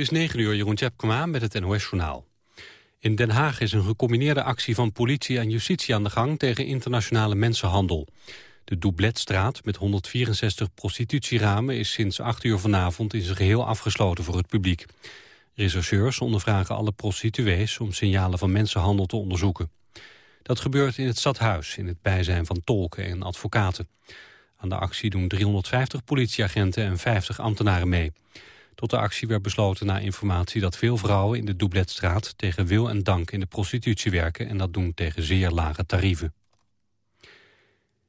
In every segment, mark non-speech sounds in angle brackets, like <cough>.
Het is 9 uur, Jeroen Tjepkema met het NOS-journaal. In Den Haag is een gecombineerde actie van politie en justitie aan de gang tegen internationale mensenhandel. De Doubletstraat met 164 prostitutieramen is sinds 8 uur vanavond in zijn geheel afgesloten voor het publiek. Rechercheurs ondervragen alle prostituees om signalen van mensenhandel te onderzoeken. Dat gebeurt in het stadhuis in het bijzijn van tolken en advocaten. Aan de actie doen 350 politieagenten en 50 ambtenaren mee. Tot de actie werd besloten na informatie dat veel vrouwen in de Doubletstraat tegen wil en dank in de prostitutie werken en dat doen tegen zeer lage tarieven.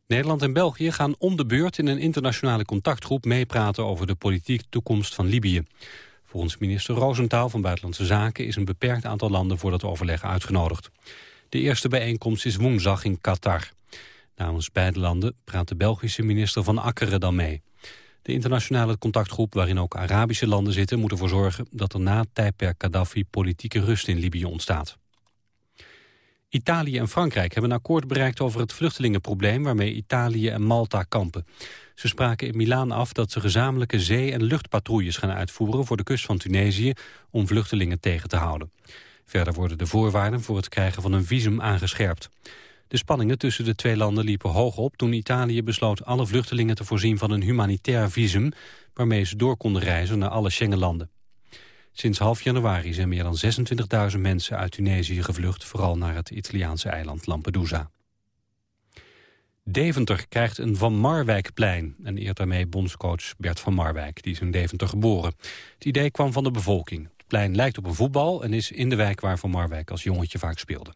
Nederland en België gaan om de beurt in een internationale contactgroep meepraten over de politieke toekomst van Libië. Volgens minister Roosentaal van Buitenlandse Zaken is een beperkt aantal landen voor dat overleg uitgenodigd. De eerste bijeenkomst is woensdag in Qatar. Namens beide landen praat de Belgische minister van Akkeren dan mee. De internationale contactgroep, waarin ook Arabische landen zitten... moet ervoor zorgen dat er na tijdperk Gaddafi politieke rust in Libië ontstaat. Italië en Frankrijk hebben een akkoord bereikt over het vluchtelingenprobleem... waarmee Italië en Malta kampen. Ze spraken in Milaan af dat ze gezamenlijke zee- en luchtpatrouilles gaan uitvoeren... voor de kust van Tunesië om vluchtelingen tegen te houden. Verder worden de voorwaarden voor het krijgen van een visum aangescherpt. De spanningen tussen de twee landen liepen hoog op toen Italië besloot alle vluchtelingen te voorzien van een humanitair visum waarmee ze door konden reizen naar alle Schengenlanden. Sinds half januari zijn meer dan 26.000 mensen uit Tunesië gevlucht, vooral naar het Italiaanse eiland Lampedusa. Deventer krijgt een Van Marwijkplein en eert daarmee bondscoach Bert van Marwijk, die is in Deventer geboren. Het idee kwam van de bevolking. Het plein lijkt op een voetbal en is in de wijk waar Van Marwijk als jongetje vaak speelde.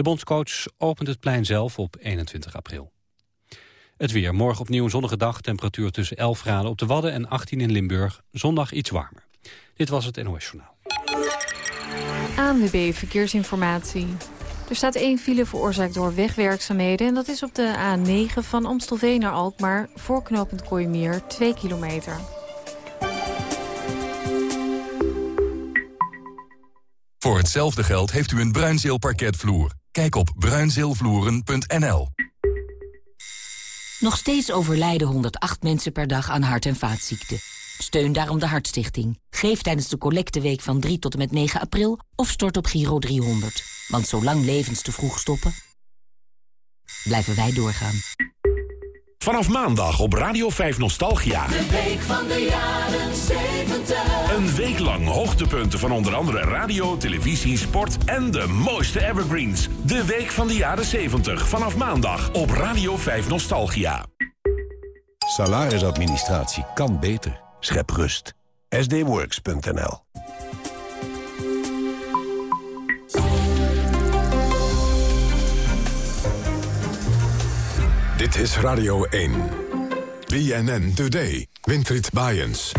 De bondscoach opent het plein zelf op 21 april. Het weer. Morgen opnieuw een zonnige dag. Temperatuur tussen 11 graden op de Wadden en 18 in Limburg. Zondag iets warmer. Dit was het NOS Journaal. ANWB Verkeersinformatie. Er staat één file veroorzaakt door wegwerkzaamheden... en dat is op de A9 van Amstelveen naar Alkmaar... voorknopend Kooimeer, 2 kilometer. Voor hetzelfde geld heeft u een Bruinzeel parketvloer. Kijk op bruinzeelvloeren.nl. Nog steeds overlijden 108 mensen per dag aan hart- en vaatziekten. Steun daarom de Hartstichting. Geef tijdens de collecteweek van 3 tot en met 9 april of stort op Giro 300. Want zolang levens te vroeg stoppen, blijven wij doorgaan. Vanaf maandag op Radio 5 Nostalgia. De week van de jaren 70. Een week lang hoogtepunten van onder andere radio, televisie, sport en de mooiste evergreens. De week van de jaren 70. Vanaf maandag op Radio 5 Nostalgia. Salarisadministratie kan beter. Schep rust. sdworks.nl Dit is Radio 1. BNN Today. Winfried Bajens.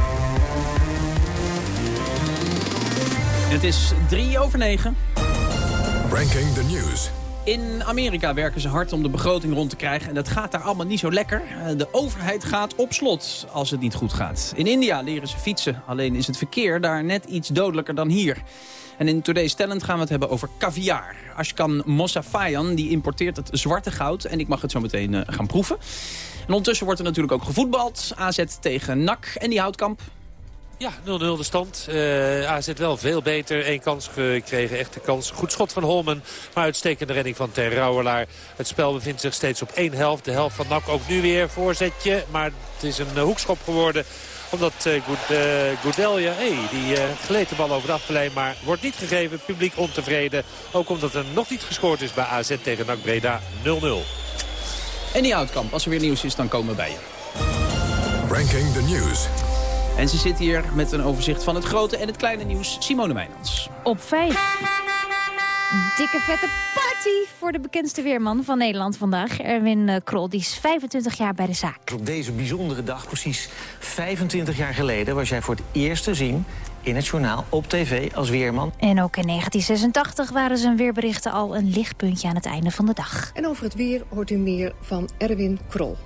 Het is drie over negen. Ranking the News. In Amerika werken ze hard om de begroting rond te krijgen. En dat gaat daar allemaal niet zo lekker. Eh, de overheid gaat op slot als het niet goed gaat. In India leren ze fietsen. Alleen is het verkeer daar net iets dodelijker dan hier. En in Today's Talent gaan we het hebben over caviar. Ashkan Mossafayan die importeert het zwarte goud. En ik mag het zo meteen uh, gaan proeven. En ondertussen wordt er natuurlijk ook gevoetbald. AZ tegen NAC en die houtkamp. Ja, 0-0 de stand. Uh, AZ wel veel beter. Eén kans gekregen, echte kans. Goed schot van Holmen, maar uitstekende redding van Ter Rauwelaar. Het spel bevindt zich steeds op één helft. De helft van NAC ook nu weer voorzetje. Maar het is een uh, hoekschop geworden omdat uh, Goudelje, hey, die uh, gleed de bal over de achterlijn, maar wordt niet gegeven. Publiek ontevreden. Ook omdat er nog niet gescoord is bij AZ tegen NAC Breda 0-0. En die Houtkamp, als er weer nieuws is, dan komen we bij je. Ranking the News. En ze zit hier met een overzicht van het grote en het kleine nieuws. Simone Meijlands. Op 5. Dikke vette party voor de bekendste weerman van Nederland vandaag. Erwin Krol, die is 25 jaar bij de zaak. Op deze bijzondere dag, precies 25 jaar geleden... was jij voor het eerst te zien in het journaal op tv als weerman. En ook in 1986 waren zijn weerberichten al een lichtpuntje aan het einde van de dag. En over het weer hoort u meer van Erwin Krol.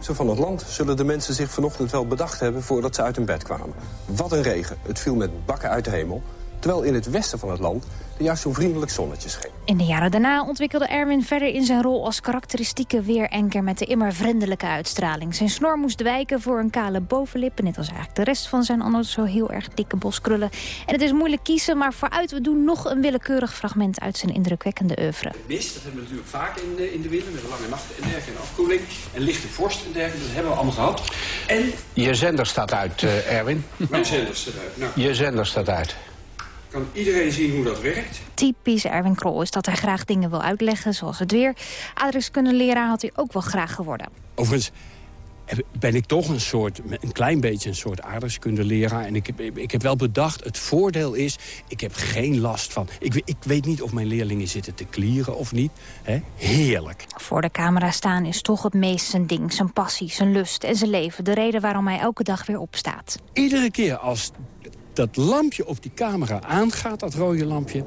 Zo van het land zullen de mensen zich vanochtend wel bedacht hebben voordat ze uit hun bed kwamen. Wat een regen. Het viel met bakken uit de hemel. Terwijl in het westen van het land er juist zo'n vriendelijk zonnetje scheen. In de jaren daarna ontwikkelde Erwin verder in zijn rol als karakteristieke weerenker met de immer vriendelijke uitstraling. Zijn snor moest wijken voor een kale bovenlip, net als eigenlijk de rest van zijn anders zo heel erg dikke boskrullen. En het is moeilijk kiezen, maar vooruit we doen nog een willekeurig fragment uit zijn indrukwekkende oeuvre. Mist, dat hebben we natuurlijk vaak in de, in de winter, met lange nachten en dergelijke, en afkoeling. En lichte vorst en dergelijke, dat hebben we allemaal gehad. En... Je zender staat uit, uh, Erwin. Mijn zender staat uit. Nou. Je zender staat uit kan iedereen zien hoe dat werkt. Typisch Erwin Krol is dat hij graag dingen wil uitleggen, zoals het weer. Aardrijkskundeleraar had hij ook wel graag geworden. Overigens ben ik toch een soort, een klein beetje een soort aardrijkskundeleraar. En ik heb, ik heb wel bedacht, het voordeel is, ik heb geen last van... Ik, ik weet niet of mijn leerlingen zitten te klieren of niet. He? Heerlijk. Voor de camera staan is toch het meest zijn ding, zijn passie, zijn lust en zijn leven. De reden waarom hij elke dag weer opstaat. Iedere keer als dat lampje op die camera aangaat, dat rode lampje,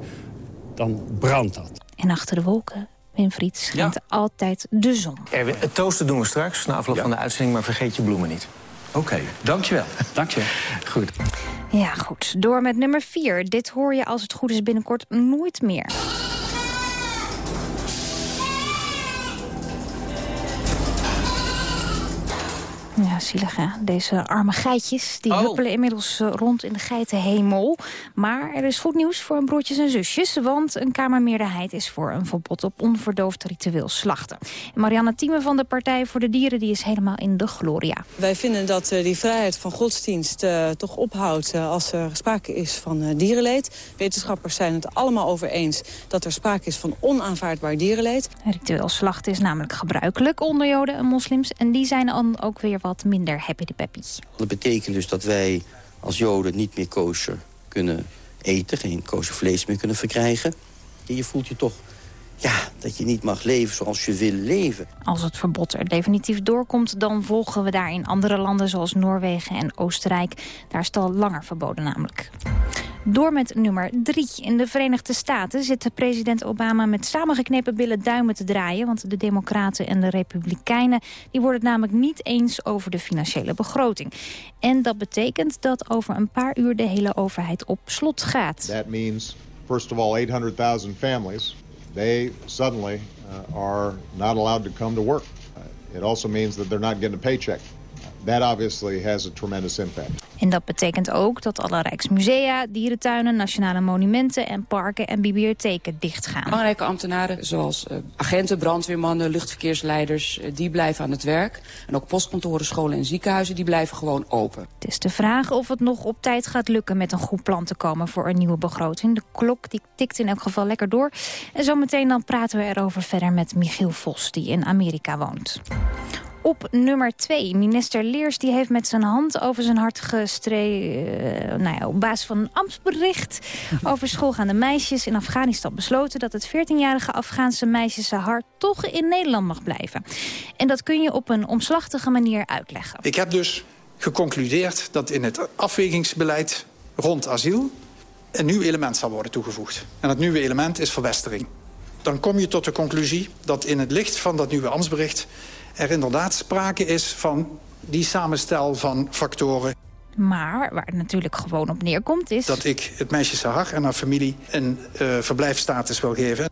dan brandt dat. En achter de wolken, Winfried, schijnt altijd de zon. Erwin, het toasten doen we straks, na afloop van de uitzending, maar vergeet je bloemen niet. Oké, okay, dankjewel. <laughs> Dank je. Goed. Ja, goed. Door met nummer 4. Dit hoor je als het goed is binnenkort nooit meer. Zielig hè. Deze arme geitjes, die oh. huppelen inmiddels eh, rond in de geitenhemel. Maar er is goed nieuws voor hun broertjes en zusjes... want een Kamermeerderheid is voor een verbod op onverdoofd ritueel slachten. En Marianne Thieme van de Partij voor de Dieren die is helemaal in de gloria. Wij vinden dat uh, die vrijheid van godsdienst uh, toch ophoudt... als er sprake is van dierenleed. Wetenschappers zijn het allemaal over eens... dat er sprake is van onaanvaardbaar dierenleed. Ritueel slachten is namelijk gebruikelijk onder joden en moslims... en die zijn dan ook weer wat minder happy de peppy. Dat betekent dus dat wij als joden niet meer kosher kunnen eten... geen kosher vlees meer kunnen verkrijgen. Je voelt je toch ja, dat je niet mag leven zoals je wil leven. Als het verbod er definitief doorkomt... dan volgen we daar in andere landen zoals Noorwegen en Oostenrijk. Daar is het al langer verboden namelijk. Door met nummer drie. In de Verenigde Staten zit president Obama met samengeknepen billen duimen te draaien. Want de Democraten en de Republikeinen die worden het namelijk niet eens over de financiële begroting. En dat betekent dat over een paar uur de hele overheid op slot gaat. That means, first of all, 800.000 families. They suddenly uh, are not allowed to come to work. It also means that they're not getting a paycheck. That obviously has a tremendous impact. En dat betekent ook dat alle Rijksmusea, dierentuinen, nationale monumenten en parken en bibliotheken dichtgaan. Belangrijke ambtenaren zoals uh, agenten, brandweermannen, luchtverkeersleiders, uh, die blijven aan het werk. En ook postkantoren, scholen en ziekenhuizen, die blijven gewoon open. Het is de vraag of het nog op tijd gaat lukken met een goed plan te komen voor een nieuwe begroting. De klok die tikt in elk geval lekker door. En zometeen dan praten we erover verder met Michiel Vos, die in Amerika woont. Op nummer 2, minister Leers die heeft met zijn hand over zijn hart gestreven... Uh, nou ja, op basis van een ambtsbericht over schoolgaande meisjes in Afghanistan besloten... dat het 14-jarige Afghaanse meisje Sahar toch in Nederland mag blijven. En dat kun je op een omslachtige manier uitleggen. Ik heb dus geconcludeerd dat in het afwegingsbeleid rond asiel... een nieuw element zal worden toegevoegd. En dat nieuwe element is verwestering. Dan kom je tot de conclusie dat in het licht van dat nieuwe ambtsbericht er inderdaad sprake is van die samenstel van factoren. Maar waar het natuurlijk gewoon op neerkomt is... Dat ik het meisje Sahar en haar familie een uh, verblijfstatus wil geven.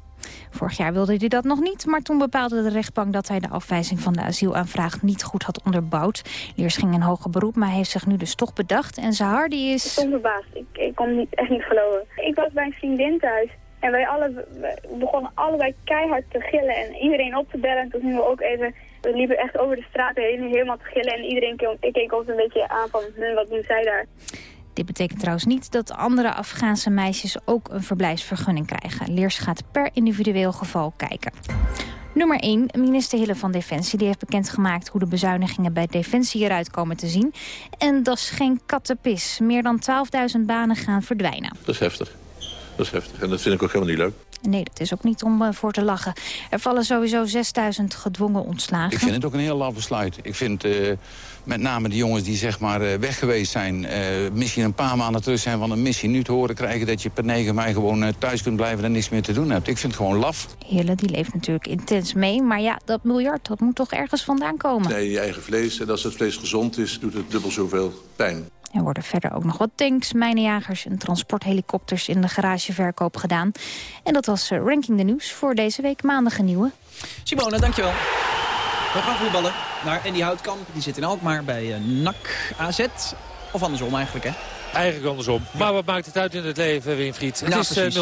Vorig jaar wilde hij dat nog niet, maar toen bepaalde de rechtbank... dat hij de afwijzing van de asielaanvraag niet goed had onderbouwd. Leers ging in hoger beroep, maar heeft zich nu dus toch bedacht. En Sahar die is... Ik verbaasd. Ik, ik kon niet, echt niet geloven. Ik was bij een vriendin thuis. En wij alle, begonnen allebei keihard te gillen en iedereen op te bellen. Toen gingen we ook even we liepen echt over de straat heen, helemaal te gillen. En iedereen keek, keek ons een beetje aan van, wat doen zij daar? Dit betekent trouwens niet dat andere Afghaanse meisjes ook een verblijfsvergunning krijgen. Leers gaat per individueel geval kijken. Nummer 1, minister Hille van Defensie die heeft bekendgemaakt hoe de bezuinigingen bij Defensie eruit komen te zien. En dat is geen kattenpis. Meer dan 12.000 banen gaan verdwijnen. Dat is heftig. Dat is heftig en dat vind ik ook helemaal niet leuk. Nee, dat is ook niet om uh, voor te lachen. Er vallen sowieso 6000 gedwongen ontslagen. Ik vind het ook een heel laf besluit. Ik vind uh, met name de jongens die zeg maar uh, weg geweest zijn... misschien een paar maanden terug zijn van een missie... nu te horen krijgen dat je per 9 mei gewoon thuis kunt blijven... en niks meer te doen hebt. Ik vind het gewoon laf. Hille die leeft natuurlijk intens mee. Maar ja, dat miljard dat moet toch ergens vandaan komen. Nee, je eigen vlees. En als het vlees gezond is, doet het dubbel zoveel pijn. Er worden verder ook nog wat tanks, mijnenjagers en transporthelikopters in de garageverkoop gedaan. En dat was Ranking de Nieuws voor deze week maandag een nieuwe. Simone, dankjewel. We gaan voetballen naar Andy Houtkamp. Die zit in Alkmaar bij uh, NAC AZ. Of andersom eigenlijk, hè? Eigenlijk andersom. Maar wat maakt het uit in het leven, Winfried? Het is 0-0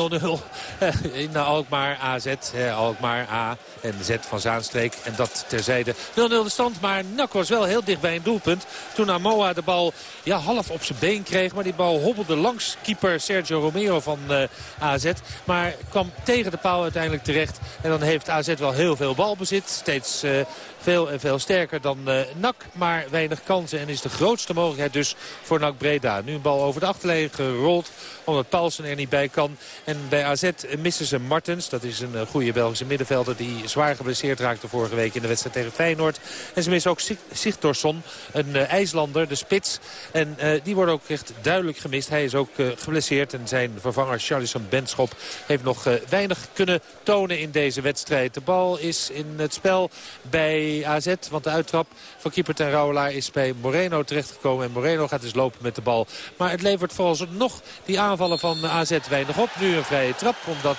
uh, <laughs> in Alkmaar, AZ, Alkmaar, A en Z van Zaanstreek. En dat terzijde 0-0 de stand. Maar Nak was wel heel dicht bij een doelpunt. Toen Amoa de bal ja, half op zijn been kreeg. Maar die bal hobbelde langs keeper Sergio Romero van uh, AZ. Maar kwam tegen de paal uiteindelijk terecht. En dan heeft AZ wel heel veel balbezit. Steeds uh, veel en veel sterker dan uh, NAC. Maar weinig kansen. En is de grootste mogelijkheid dus voor NAC Breda. Nu een bal over de achterlijn gerold. Omdat Paulsen er niet bij kan. En bij AZ missen ze Martens. Dat is een goede Belgische middenvelder die zwaar geblesseerd raakte vorige week in de wedstrijd tegen Feyenoord. En ze missen ook Sigtorsson, een uh, IJslander, de spits. En die wordt ook echt duidelijk gemist. Hij is ook geblesseerd en zijn vervanger Charlison Benschop heeft nog weinig kunnen tonen in deze wedstrijd. De bal is in het spel bij AZ, want de uittrap van keeper ten Rauwelaar is bij Moreno terechtgekomen. En Moreno gaat dus lopen met de bal. Maar het levert vooralsnog die aanvallen van AZ weinig op. Nu een vrije trap, omdat...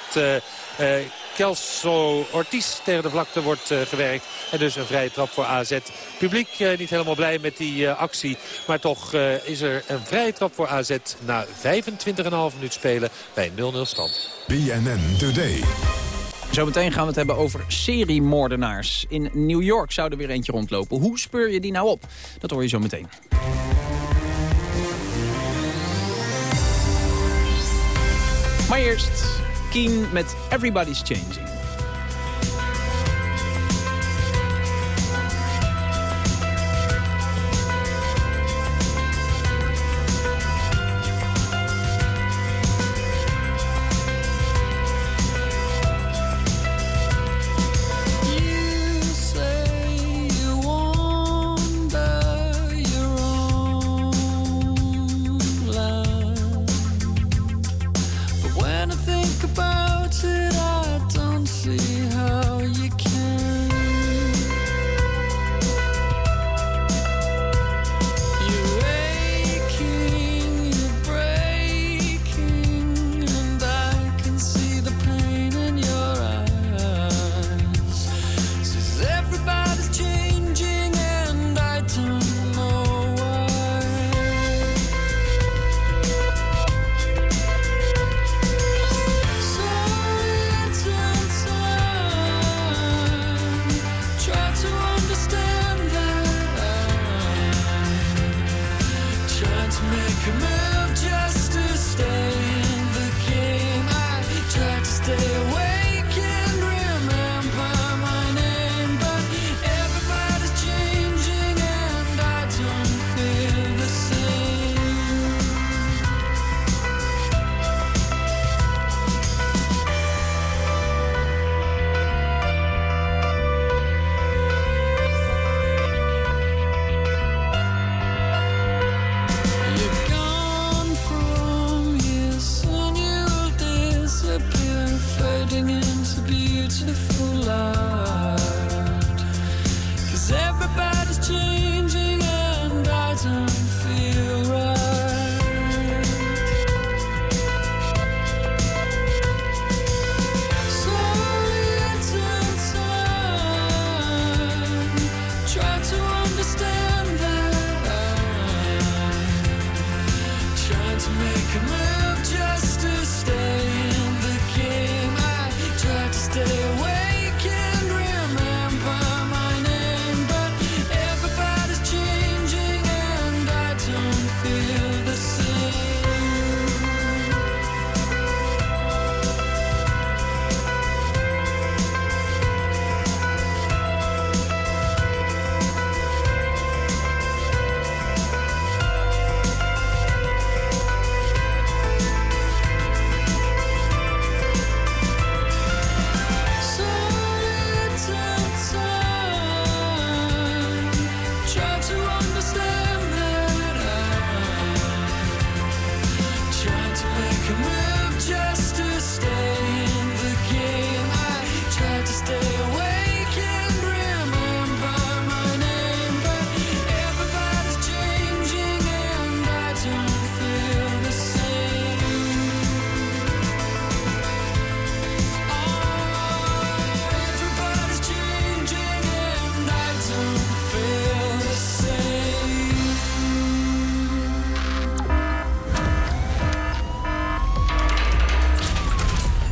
Kelso Ortiz tegen de vlakte wordt uh, gewerkt. En dus een vrije trap voor AZ. Publiek niet helemaal blij met die actie. Maar toch is er een vrije trap voor AZ na 25,5 minuut spelen bij 0-0 stand. BNN Today. Zometeen gaan we het hebben over seriemoordenaars. In New York zou er weer eentje rondlopen. Hoe speur je die nou op? Dat hoor je zo meteen. Maar eerst Keen met Everybody's Changing.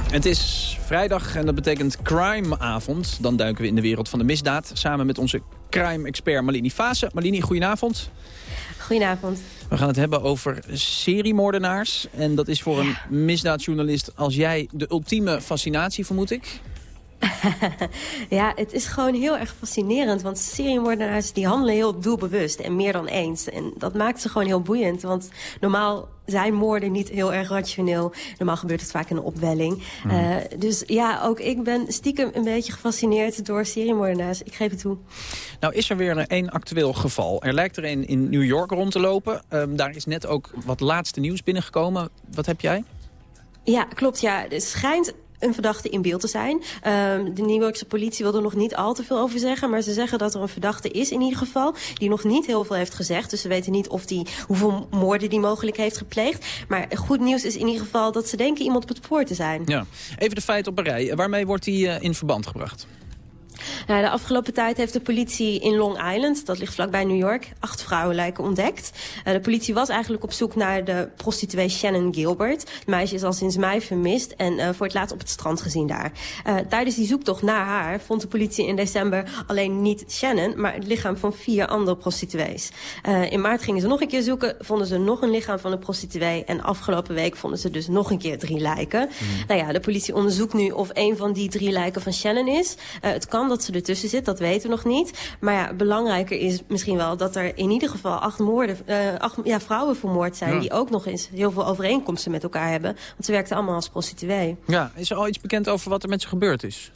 Het is vrijdag en dat betekent crimeavond. Dan duiken we in de wereld van de misdaad... samen met onze crime-expert Malini Fase. Malini, goedenavond. Goedenavond. We gaan het hebben over seriemoordenaars. En dat is voor een misdaadjournalist als jij de ultieme fascinatie, vermoed ik. <laughs> ja, het is gewoon heel erg fascinerend. Want seriemoordenaars die handelen heel doelbewust en meer dan eens. En dat maakt ze gewoon heel boeiend. Want normaal zijn moorden niet heel erg rationeel. Normaal gebeurt het vaak in een opwelling. Hmm. Uh, dus ja, ook ik ben stiekem een beetje gefascineerd door seriemoordenaars. Ik geef het toe. Nou is er weer een actueel geval. Er lijkt er een in New York rond te lopen. Um, daar is net ook wat laatste nieuws binnengekomen. Wat heb jij? Ja, klopt. Ja. Er schijnt een verdachte in beeld te zijn. Um, de New Yorkse politie wil er nog niet al te veel over zeggen... maar ze zeggen dat er een verdachte is in ieder geval... die nog niet heel veel heeft gezegd. Dus ze weten niet of die, hoeveel moorden die mogelijk heeft gepleegd. Maar goed nieuws is in ieder geval dat ze denken iemand op het spoor te zijn. Ja. Even de feiten op een rij. Waarmee wordt die uh, in verband gebracht? Nou, de afgelopen tijd heeft de politie in Long Island, dat ligt vlakbij New York, acht vrouwen lijken ontdekt. Uh, de politie was eigenlijk op zoek naar de prostituee Shannon Gilbert. Het meisje is al sinds mei vermist en uh, voor het laatst op het strand gezien daar. Uh, tijdens die zoektocht naar haar vond de politie in december alleen niet Shannon, maar het lichaam van vier andere prostituees. in maart gingen ze nog een keer zoeken, vonden ze nog een lichaam van een prostituee en afgelopen week vonden ze dus nog een keer drie lijken. Mm. Nou ja, de politie onderzoekt nu of een van die drie lijken van Shannon is. het kan dat ze ertussen zit, dat weten we nog niet. Maar ja, belangrijker is misschien wel dat er in ieder geval acht, moorden, uh, acht ja, vrouwen vermoord zijn... Ja. die ook nog eens heel veel overeenkomsten met elkaar hebben. Want ze werkten allemaal als prostituee. Ja, is er al iets bekend over wat er met ze gebeurd is?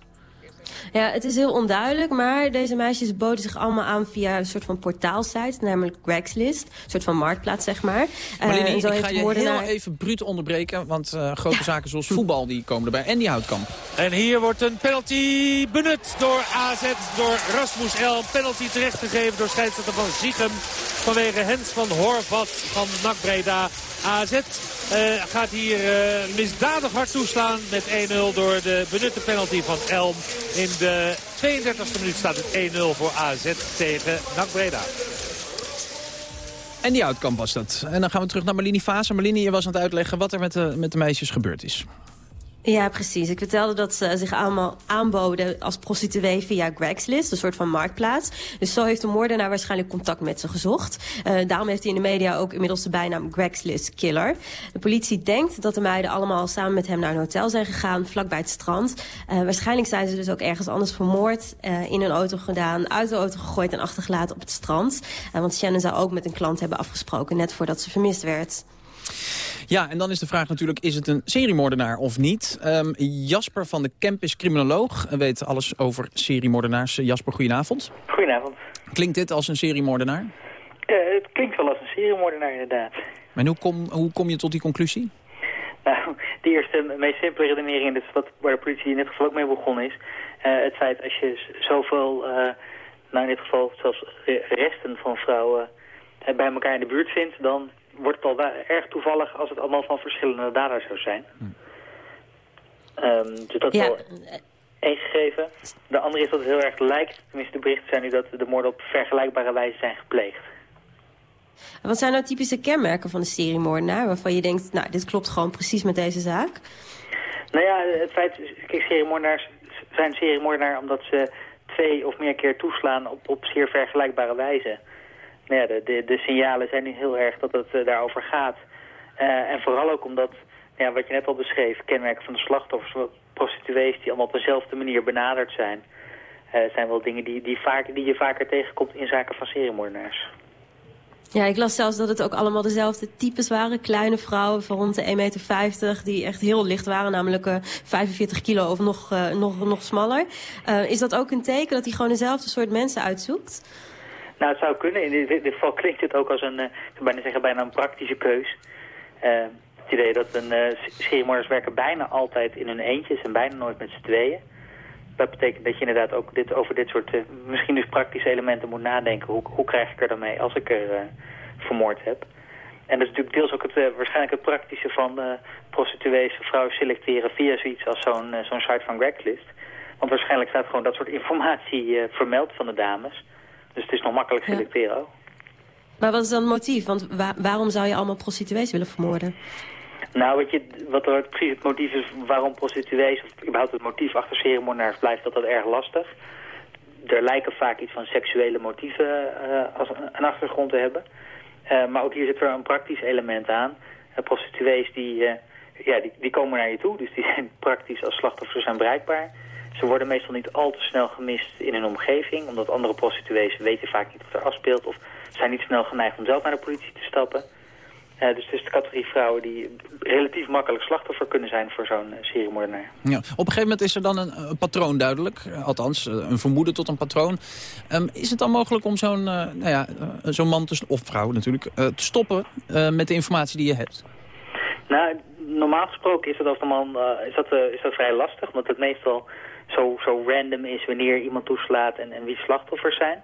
Ja, het is heel onduidelijk, maar deze meisjes boden zich allemaal aan via een soort van portaalsite, namelijk Craigslist. Een soort van marktplaats, zeg maar. Marlene, uh, zo ik ga je heel even bruut onderbreken, want uh, grote ja. zaken zoals voetbal die komen erbij. En die houtkamp. En hier wordt een penalty benut door AZ, door Rasmus El. Penalty terechtgegeven door scheidsrechter van Ziegem vanwege Hens van Horvat van NAC Breda. AZ uh, gaat hier uh, misdadig hard toeslaan met 1-0 door de benutte penalty van Elm. In de 32e minuut staat het 1-0 voor AZ tegen NAC Breda. En die outcome was dat. En dan gaan we terug naar Marlini Fase. Marlini, je was aan het uitleggen wat er met de, met de meisjes gebeurd is. Ja, precies. Ik vertelde dat ze zich allemaal aanboden als prostituee via Craigslist, een soort van marktplaats. Dus zo heeft de moordenaar waarschijnlijk contact met ze gezocht. Uh, daarom heeft hij in de media ook inmiddels de bijnaam Craigslist Killer. De politie denkt dat de meiden allemaal samen met hem naar een hotel zijn gegaan, vlakbij het strand. Uh, waarschijnlijk zijn ze dus ook ergens anders vermoord, uh, in een auto gedaan, uit de auto gegooid en achtergelaten op het strand. want Shannon zou ook met een klant hebben afgesproken, net voordat ze vermist werd. Ja, en dan is de vraag natuurlijk, is het een seriemoordenaar of niet? Um, Jasper van de Kemp is criminoloog en weet alles over seriemoordenaars. Jasper, goedenavond. Goedenavond. Klinkt dit als een seriemoordenaar? Uh, het klinkt wel als een seriemoordenaar, inderdaad. Maar hoe kom, hoe kom je tot die conclusie? Nou, de eerste, meest simpele redenering, dat is wat, waar de politie in dit geval ook mee begonnen is. Uh, het feit als je zoveel, uh, nou in dit geval zelfs resten van vrouwen bij elkaar in de buurt vindt, dan wordt het al erg toevallig als het allemaal van verschillende daders zou zijn. Hm. Um, dus dat is ja. wel één gegeven. De andere is dat het heel erg lijkt, tenminste de berichten zijn nu dat de moorden op vergelijkbare wijze zijn gepleegd. Wat zijn nou typische kenmerken van de seriemoordenaar waarvan je denkt, nou dit klopt gewoon precies met deze zaak? Nou ja, het feit, kijk, seriemoordenaars zijn seriemoordenaar omdat ze twee of meer keer toeslaan op, op zeer vergelijkbare wijze ja, de, de, signalen zijn nu heel erg dat het uh, daarover gaat. Uh, en vooral ook omdat, ja, wat je net al beschreef, kenmerken van de slachtoffers, prostituees die allemaal op dezelfde manier benaderd zijn, uh, zijn wel dingen die, die, vaak, die je vaker tegenkomt in zaken van seriemoordenaars. Ja, ik las zelfs dat het ook allemaal dezelfde types waren. Kleine vrouwen van rond de 1,50 meter die echt heel licht waren. Namelijk uh, 45 kilo of nog, nog, nog smaller. Is dat ook een teken dat hij gewoon dezelfde soort mensen uitzoekt? Nou, het zou kunnen. In dit, geval klinkt het ook als een, uh, ik bijna zeggen, bijna een praktische keus. Uh, het idee dat een uh, werken bijna altijd in hun eentjes en bijna nooit met z'n tweeën. Dat betekent dat je inderdaad ook dit, over dit soort, misschien dus praktische elementen moet nadenken. Hoe, hoe krijg ik er dan mee als ik er vermoord heb? En dat is natuurlijk deels ook het, waarschijnlijk het praktische van prostituees vrouwen selecteren via zoiets als zo'n zo'n site van Craigslist. Want waarschijnlijk staat gewoon dat soort <laughs> informatie vermeld van de dames. Dus het is nog makkelijk selecteren ook. Maar wat is dan het motief? Want waarom zou je allemaal prostituees willen vermoorden? Nou, weet je, wat er precies het motief is waarom prostituees, of überhaupt het motief achter seriemoordenaars blijft, dat dat erg lastig. Er lijken vaak iets van seksuele motieven uh, als een achtergrond te hebben. Uh, maar ook hier zit er een praktisch element aan. Uh, prostituees die, ja, die, die komen naar je toe, dus die zijn praktisch als slachtoffers zijn bereikbaar. Ze worden meestal niet al te snel gemist in hun omgeving, omdat andere prostituees weten vaak niet wat er afspeelt of zijn niet snel geneigd om zelf naar de politie te stappen. Uh, dus het is de categorie vrouwen die relatief makkelijk slachtoffer kunnen zijn voor zo'n uh, seriemoordenaar. Ja. Op een gegeven moment is er dan een, een patroon duidelijk, althans een vermoeden tot een patroon. Um, is het dan mogelijk om zo'n uh, nou ja, zo'n man, te, of vrouw natuurlijk, te stoppen met de informatie die je hebt? Nou, normaal gesproken is dat, als de man, is dat, is dat vrij lastig, omdat het meestal zo, zo random is wanneer iemand toeslaat en, en wie slachtoffers zijn.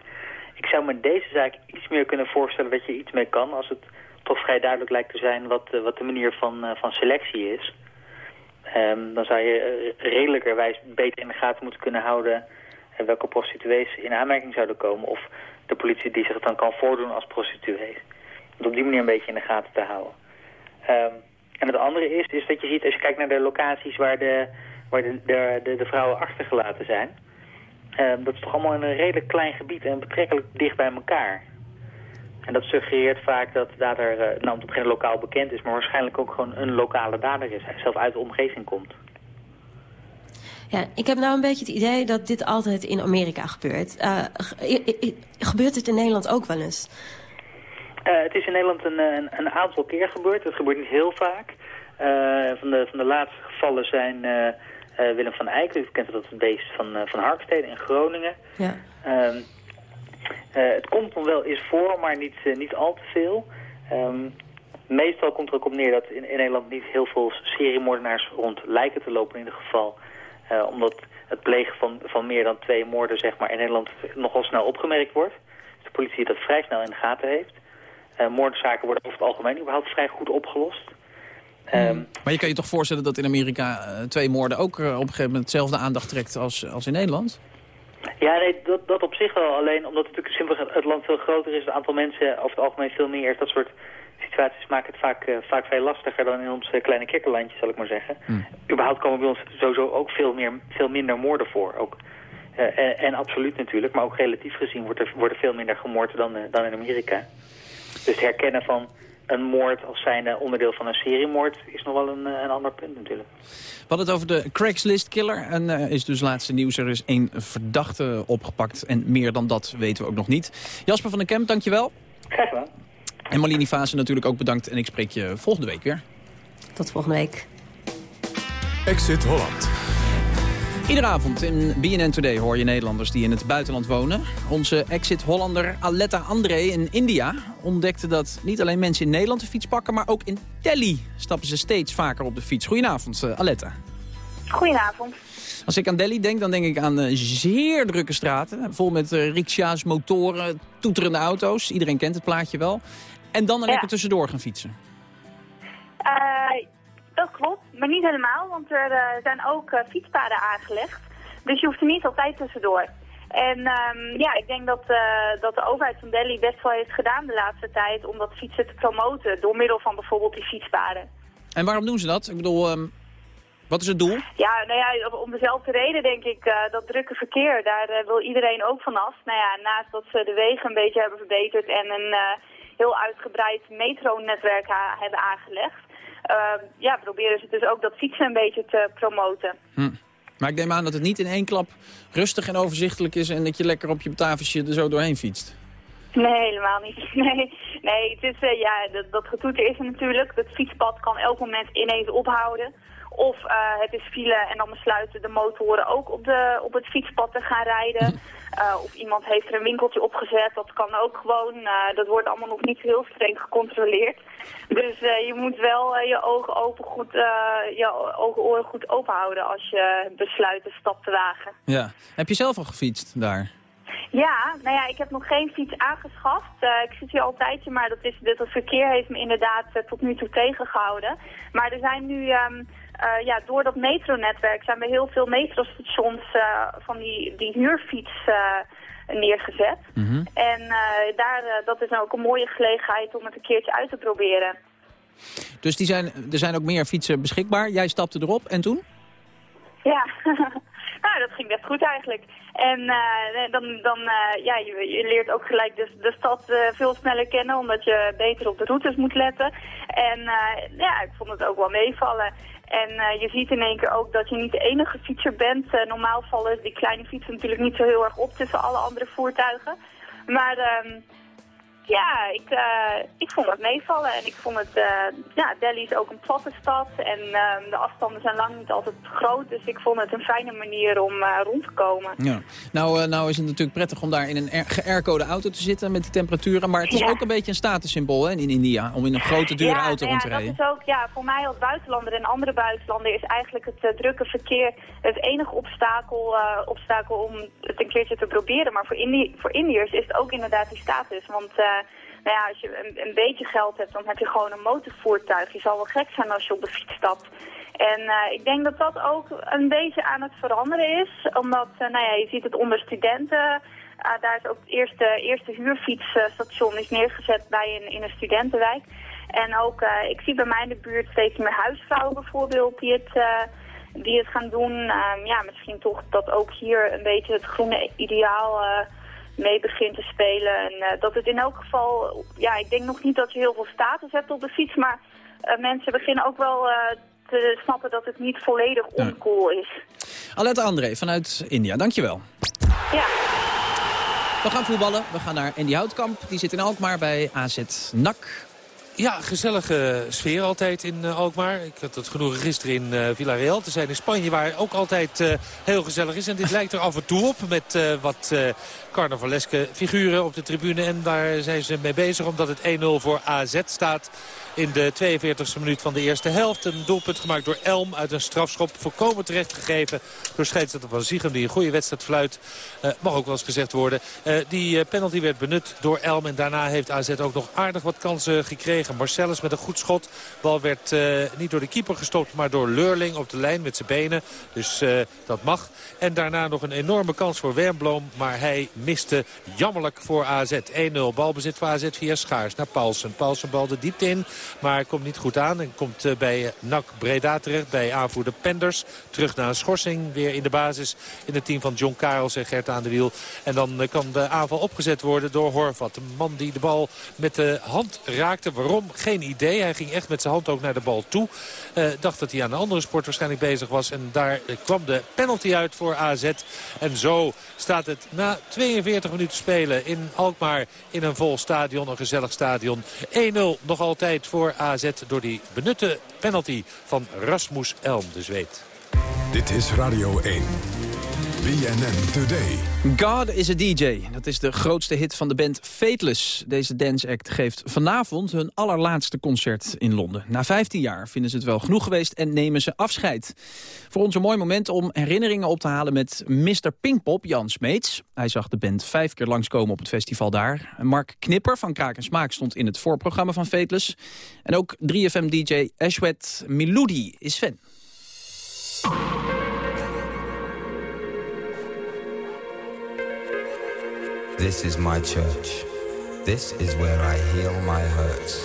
Ik zou me deze zaak iets meer kunnen voorstellen dat je iets mee kan als het toch vrij duidelijk lijkt te zijn wat, uh, wat de manier van, uh, van selectie is. Um, dan zou je uh, redelijkerwijs beter in de gaten moeten kunnen houden welke prostituees in aanmerking zouden komen. Of de politie die zich dan kan voordoen als prostituees. Om op die manier een beetje in de gaten te houden. Um, en het andere is, is dat je ziet als je kijkt naar de locaties waar de, waar de, de, de, de vrouwen achtergelaten zijn. Um, dat is toch allemaal in een redelijk klein gebied en betrekkelijk dicht bij elkaar. En dat suggereert vaak dat de dader, uh, nou, omdat geen lokaal bekend is, maar waarschijnlijk ook gewoon een lokale dader is. Hij zelf uit de omgeving komt. Ja, ik heb nou een beetje het idee dat dit altijd in Amerika gebeurt. Uh, gebeurt het in Nederland ook wel eens? Uh, het is in Nederland een, een, een, aantal keer gebeurd. Het gebeurt niet heel vaak. van, de, van de laatste gevallen zijn Willem van Eyck, u kent dat het beest van, van Harkstede in Groningen. Ja. Ehm, uh, het komt nog wel eens voor, maar niet, uh, niet al te veel. Um, meestal komt er ook op neer dat in, in, Nederland niet heel veel seriemoordenaars rond lijken te lopen in ieder geval. Uh, omdat het plegen van, van meer dan twee moorden zeg maar, in Nederland nogal snel opgemerkt wordt. Dus de politie dat vrij snel in de gaten heeft. moordzaken worden over het algemeen überhaupt vrij goed opgelost. Um, maar je kan je toch voorstellen dat in Amerika twee moorden ook op een gegeven moment hetzelfde aandacht trekt als, als in Nederland? Ja, nee, dat, dat op zich wel. Alleen omdat het natuurlijk simpel het land veel groter is, het aantal mensen over het algemeen veel meer is. Dat soort situaties maken het vaak, uh, vaak veel lastiger dan in ons uh, kleine kikkerlandje, zal ik maar zeggen. Mm. Überhaupt komen bij ons sowieso ook veel, meer, veel minder moorden voor. Ook, uh, en, en, absoluut natuurlijk, maar ook relatief gezien wordt er, wordt er veel minder gemoord dan, dan in Amerika. Dus het herkennen van een moord als zijnde onderdeel van een seriemoord is nog wel een, een ander punt natuurlijk. We hadden het over de Craigslist-killer. En uh, is dus laatste nieuws. Er is één verdachte opgepakt. En meer dan dat weten we ook nog niet. Jasper van den Kemp, dankjewel. Graag gedaan. En Marlini Fase natuurlijk ook bedankt. En ik spreek je volgende week weer. Tot volgende week. Exit Holland. Iedere avond in BNN Today hoor je Nederlanders die in het buitenland wonen. Onze exit-Hollander Aletta André in India ontdekte dat niet alleen mensen in Nederland de fiets pakken... maar ook in Delhi stappen ze steeds vaker op de fiets. Goedenavond, uh, Aletta. Goedenavond. Als ik aan Delhi denk, dan denk ik aan uh, zeer drukke straten. Vol met uh, motoren, toeterende auto's. Iedereen kent het plaatje wel. En dan er Ja. lekker tussendoor gaan fietsen. Eh, dat klopt, maar niet helemaal, want er eh, zijn ook eh, fietspaden aangelegd. Dus je hoeft er niet altijd tussendoor. En ehm, ja, ik denk dat, eh, dat de overheid van Delhi best wel heeft gedaan de laatste tijd om dat fietsen te promoten door middel van bijvoorbeeld die fietspaden. En waarom doen ze dat? Ik bedoel, ehm, wat is het doel? Ja, nou ja, om dezelfde reden denk ik, dat drukke verkeer, daar wil iedereen ook vanaf. Nou ja, naast dat ze de wegen een beetje hebben verbeterd en een heel uitgebreid metronetwerk hebben aangelegd, ja, proberen ze dus ook dat fietsen een beetje te promoten. Hm. Maar ik neem aan dat het niet in één klap rustig en overzichtelijk is... en dat je lekker op je tafeltje er zo doorheen fietst. Nee, helemaal niet. <laughs> Nee, nee het is, eh, ja, dat, dat getoeter is er natuurlijk. Het fietspad kan elk moment ineens ophouden. Of eh, het is file en dan besluiten de motoren ook op, de, op het fietspad te gaan rijden. Eh, of iemand heeft er een winkeltje opgezet, dat kan ook gewoon. Eh, dat wordt allemaal nog niet heel streng gecontroleerd. Dus je moet wel je ogen open goed, je ogen oren goed open houden als je besluit de stap te wagen. Ja. Heb je zelf al gefietst daar? Ja, nou ja, ik heb nog geen fiets aangeschaft. Ik zit hier al een tijdje, maar dat, is, dat het verkeer heeft me inderdaad tot nu toe tegengehouden. Maar er zijn nu, ehm, eh, ja, door dat metronetwerk zijn er heel veel metrostations eh, van die, die huurfiets eh, neergezet. En eh, daar, dat is nou ook een mooie gelegenheid om het een keertje uit te proberen. Dus die zijn, er zijn ook meer fietsen beschikbaar. Jij stapte erop en toen? Ja, <laughs> nou, dat ging best goed eigenlijk. En uh, dan, dan uh, ja, je, je, leert ook gelijk de, de stad uh, veel sneller kennen, omdat je beter op de routes moet letten. En ja, ik vond het ook wel meevallen. En je ziet in één keer ook dat je niet de enige fietser bent. normaal vallen die kleine fietsen natuurlijk niet zo heel erg op tussen alle andere voertuigen. Maar ehm, ja, ik, uh, ik vond het meevallen en ik vond het, uh, ja, Delhi is ook een platte stad en uh, de afstanden zijn lang niet altijd groot, dus ik vond het een fijne manier om uh, rond te komen. Ja. Nou, nou is het natuurlijk prettig om daar in een geaircode auto te zitten met die temperaturen, maar het is Ja. ook een beetje een statussymbool hè, in India, om in een grote dure ja, auto nou rond te ja, rijden. dat is ook, ja, voor mij als buitenlander en andere buitenlander is eigenlijk het eh, drukke verkeer het enige obstakel, eh, obstakel om het een keertje te proberen. Maar voor, Indi voor Indiërs is het ook inderdaad die status. Want eh, nou ja, als je een, een beetje geld hebt, dan heb je gewoon een motorvoertuig. Je zal wel gek zijn als je op de fiets stapt. En eh, ik denk dat dat ook een beetje aan het veranderen is. Omdat, eh, nou ja, je ziet het onder studenten. Ah, daar is ook het eerste, eerste huurfietsstation is neergezet bij een, in een studentenwijk. En ook, eh, ik zie bij mij in de buurt steeds meer huisvrouwen bijvoorbeeld die het, eh, die het gaan doen. Ehm, ja, misschien toch dat ook hier een beetje het groene ideaal eh, mee begint te spelen. En eh, dat het in elk geval, ja, ik denk nog niet dat je heel veel status hebt op de fiets, maar eh, mensen beginnen ook wel eh, te snappen dat het niet volledig oncool is. Alette André vanuit India, dankjewel. Ja. We gaan voetballen, we gaan naar Andy Houtkamp, die zit in Alkmaar bij AZ NAC. Ja, gezellige sfeer altijd in uh, Alkmaar. Ik had het genoegen gisteren in uh, Villarreal te zijn in Spanje... waar ook altijd uh, heel gezellig is. En dit lijkt er af en toe op met wat carnavaleske figuren op de tribune. En daar zijn ze mee bezig omdat het 1-0 voor AZ staat in de 42e minuut van de eerste helft. Een doelpunt gemaakt door Elm uit een strafschop. Voorkomen terecht gegeven door scheidsrechter van Ziegem die een goede wedstrijd fluit. Uh, mag ook wel eens gezegd worden. Uh, die uh, penalty werd benut door Elm en daarna heeft AZ ook nog aardig wat kansen gekregen. Marcellus met een goed schot. Bal werd niet door de keeper gestopt maar door Leurling op de lijn met zijn benen. Dus dat mag. En daarna nog een enorme kans voor Wernbloem. Maar hij miste jammerlijk voor AZ. 1-0 balbezit voor AZ via Schaars naar Paulsen. Paulsen bal de in. Maar komt niet goed aan. En komt uh, bij NAC Breda terecht. Bij aanvoerder Penders. Terug naar een schorsing. Weer in de basis in het team van John Karels en Gert aan de wiel. En dan uh, kan de aanval opgezet worden door Horvat. Een man die de bal met de hand raakte. Waarom? Geen idee. Hij ging echt met zijn hand ook naar de bal toe. Uh, dacht dat hij aan een andere sport waarschijnlijk bezig was. En daar kwam de penalty uit voor AZ. En zo staat het na 42 minuten spelen in Alkmaar in een vol stadion. Een gezellig stadion. 1-0 nog altijd voor AZ door die benutte penalty van Rasmus Elm, de Zweed. Dit is Radio 1. BNN Today. God is a DJ. Dat is de grootste hit van de band Fateless. Deze dance act geeft vanavond hun allerlaatste concert in Londen. Na 15 jaar vinden ze het wel genoeg geweest en nemen ze afscheid. Voor ons een mooi moment om herinneringen op te halen met Mr. Pinkpop, Jan Smeets. Hij zag de band vijf keer langskomen op het festival daar. Mark Knipper van Kraak en Smaak stond in het voorprogramma van Fateless. En ook 3FM-dj Ashwet Miloudi is fan. This is my church. This is where I heal my hurts.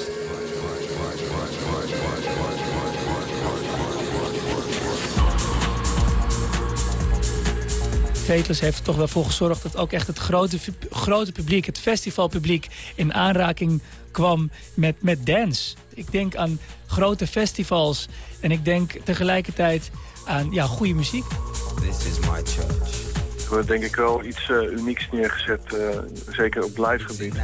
Fateless heeft er toch wel voor gezorgd dat ook echt het grote, grote publiek, het festivalpubliek, in aanraking kwam met, met dance. Ik denk aan grote festivals en ik denk tegelijkertijd aan ja, goede muziek. This is my church. We hebben denk ik wel iets uh, unieks neergezet, uh, zeker op live gebied.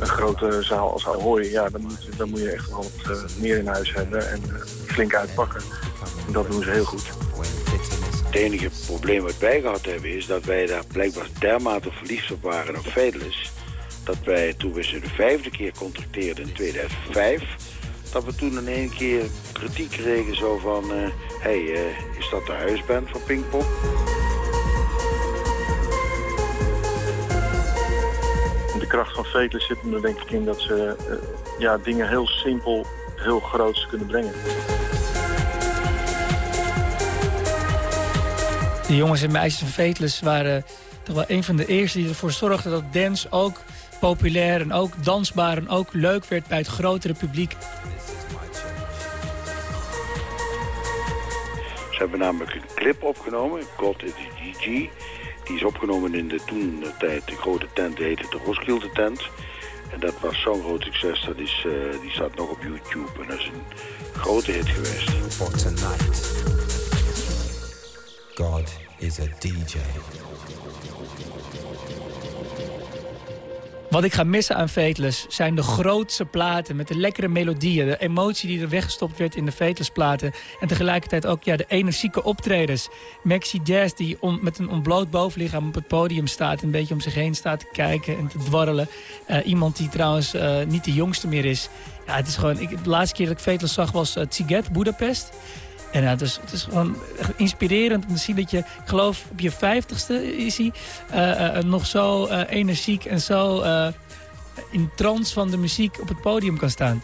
Een grote zaal als Ahoy, ja, dan moet, dan moet je echt wel wat uh, meer in huis hebben en flink uitpakken. En dat doen ze heel goed. Het enige probleem wat wij gehad hebben is dat wij daar blijkbaar dermate verliefd op waren op Federlis. Dat wij toen we ze de vijfde keer contracteerden in 2005 dat we toen in één keer kritiek kregen zo van... hé, uh, hey, uh, is dat de huisband van Pinkpop? De kracht van Vetelen zit er denk ik in dat ze uh, ja, dingen heel simpel, heel groots kunnen brengen. De jongens en meisjes van Vetelis waren toch wel een van de eerste die ervoor zorgden dat dance ook populair en ook dansbaar en ook leuk werd bij het grotere publiek. Ze hebben namelijk een clip opgenomen, God is GG. Die is opgenomen in de toen tijd de grote tent, die heette de Roskilde tent. En dat was zo'n groot succes, dat is, uh, die staat nog op YouTube. En dat is een grote hit geweest. For tonight, God is a DJ. Wat ik ga missen aan Fateless zijn de grootste platen met de lekkere melodieën. De emotie die er weggestopt werd in de Fateless platen. En tegelijkertijd ook ja, de energieke optredens. Maxi Jazz die met een ontbloot bovenlichaam op het podium staat. Een beetje om zich heen staat te kijken en te dwarrelen. Uh, iemand die trouwens uh, niet de jongste meer is. Ja, het is gewoon, ik, de laatste keer dat ik Fateless zag was uh, Tsiget, Budapest. En het, is, het is gewoon inspirerend om te zien dat je, ik geloof op je vijftigste is uh, uh, nog zo uh, energiek en zo in trance van de muziek op het podium kan staan.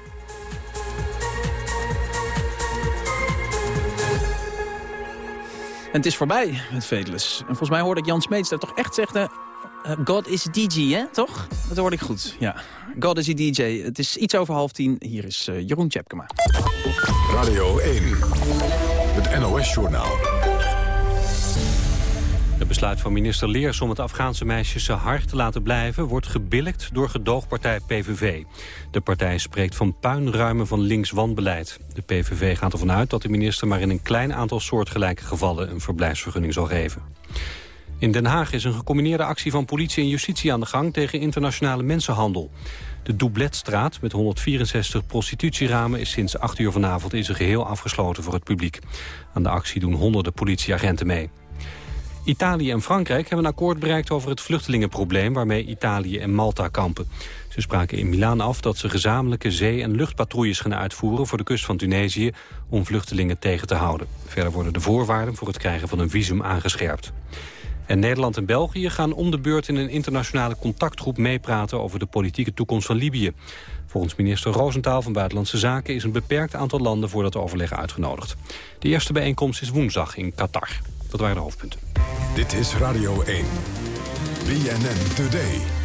En het is voorbij met Vedelus. En volgens mij hoorde ik Jan Smeets daar toch echt zeggen... God is DJ, hè? Toch? Dat hoorde ik goed, ja. God is a DJ. Het is iets over half tien. Hier is uh, Jeroen Tjepkema. Radio 1. Het NOS-journaal. Het besluit van minister Leers om het Afghaanse meisje Sahar te laten blijven... wordt gebilligd door gedoogpartij PVV. De partij spreekt van puinruimen van links wanbeleid. De PVV gaat ervan uit dat de minister maar in een klein aantal soortgelijke gevallen... een verblijfsvergunning zal geven. In Den Haag is een gecombineerde actie van politie en justitie aan de gang... tegen internationale mensenhandel. De Doubletstraat met 164 prostitutieramen is sinds 8 uur vanavond in zijn geheel afgesloten voor het publiek. Aan de actie doen honderden politieagenten mee. Italië en Frankrijk hebben een akkoord bereikt over het vluchtelingenprobleem waarmee Italië en Malta kampen. Ze spraken in Milaan af dat ze gezamenlijke zee- en luchtpatrouilles gaan uitvoeren voor de kust van Tunesië om vluchtelingen tegen te houden. Verder worden de voorwaarden voor het krijgen van een visum aangescherpt. En Nederland en België gaan om de beurt in een internationale contactgroep meepraten over de politieke toekomst van Libië. Volgens minister Roosentaal van Buitenlandse Zaken is een beperkt aantal landen voor dat overleg uitgenodigd. De eerste bijeenkomst is woensdag in Qatar. Dat waren de hoofdpunten. Dit is Radio 1. BNN Today.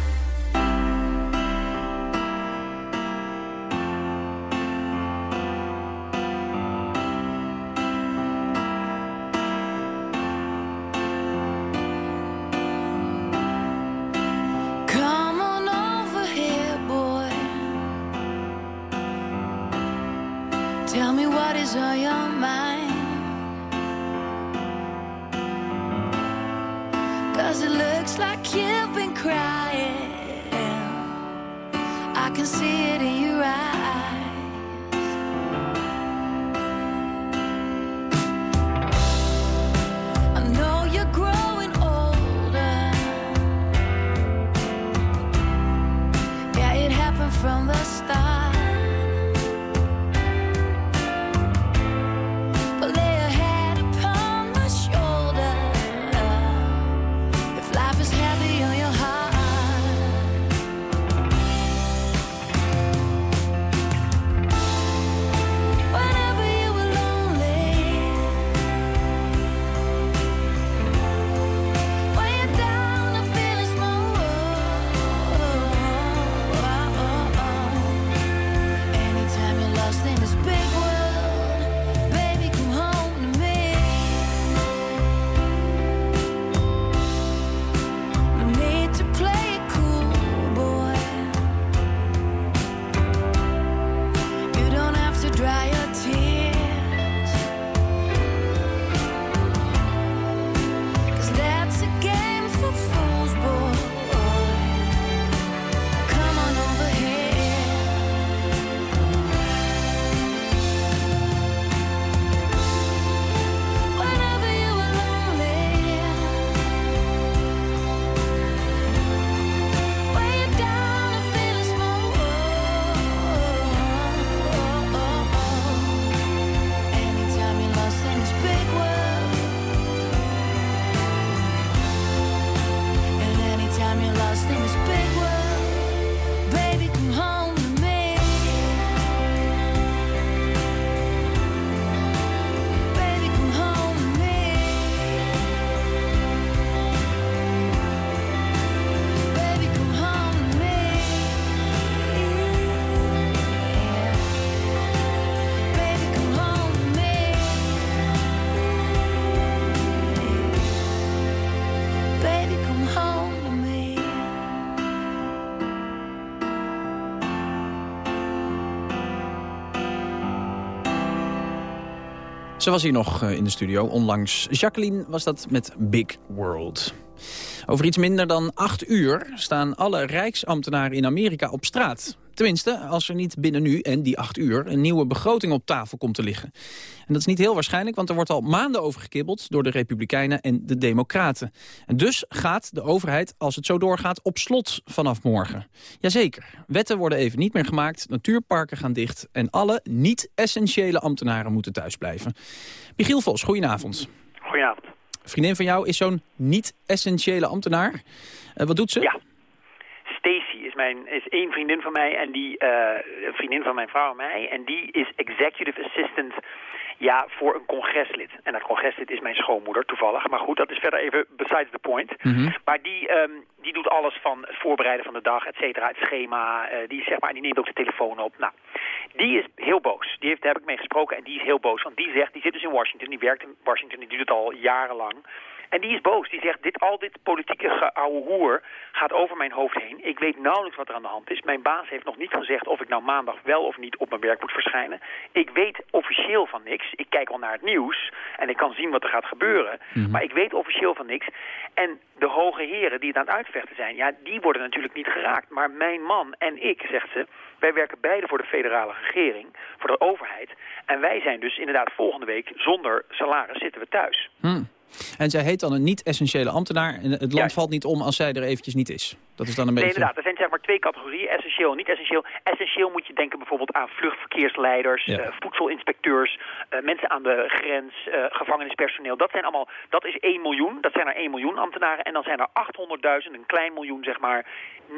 Ze was hier nog eh, in de studio onlangs. Jacqueline was dat met Big World. Over iets minder dan acht uur staan alle rijksambtenaren in Amerika op straat. Tenminste, als er niet binnen nu en die acht uur een nieuwe begroting op tafel komt te liggen. En dat is niet heel waarschijnlijk, want er wordt al maanden over gekibbeld door de Republikeinen en de Democraten. En dus gaat de overheid, als het zo doorgaat, op slot vanaf morgen. Jazeker, wetten worden even niet meer gemaakt, natuurparken gaan dicht en alle niet-essentiële ambtenaren moeten thuisblijven. Michiel Vos, goedenavond. Goedenavond. Vriendin van jou is zo'n niet-essentiële ambtenaar. Uh, wat doet ze? Ja. Stacy is, is één vriendin van mij en die, een vriendin van mijn vrouw en mij. En die is executive assistant ja, voor een congreslid. En dat congreslid is mijn schoonmoeder toevallig. Maar goed, dat is verder even besides the point. Mhm. Maar die, um, die doet alles van het voorbereiden van de dag, et cetera, het schema. Uh, die, zeg maar, die neemt ook de telefoon op. Nou, die is heel boos. Die heeft, daar heb ik mee gesproken en die is heel boos. Want die zegt, die zit dus in Washington, die werkt in Washington, die doet het al jarenlang. En die is boos. Die zegt, dit, al dit politieke hoer gaat over mijn hoofd heen. Ik weet nauwelijks wat er aan de hand is. Mijn baas heeft nog niet gezegd of ik nou maandag wel of niet op mijn werk moet verschijnen. Ik weet officieel van niks. Ik kijk al naar het nieuws en ik kan zien wat er gaat gebeuren. Mhm. Maar ik weet officieel van niks. En de hoge heren die het aan het uitvechten zijn, ja, die worden natuurlijk niet geraakt. Maar mijn man en ik, zegt ze, wij werken beide voor de federale regering, voor de overheid. En wij zijn dus inderdaad volgende week zonder salaris zitten we thuis. Hm. En zij heet dan een niet-essentiële ambtenaar. En het land Juist. valt niet om als zij er eventjes niet is. Dat is dan een Nee, beetje... inderdaad. Er zijn zeg maar twee categorieën, essentieel en niet essentieel. Essentieel moet je denken bijvoorbeeld aan vluchtverkeersleiders, Ja. eh, voedselinspecteurs, eh, mensen aan de grens, eh, gevangenispersoneel. Dat zijn allemaal, dat is 1 miljoen, dat zijn er 1 miljoen ambtenaren. En dan zijn er 800.000, een klein miljoen zeg maar,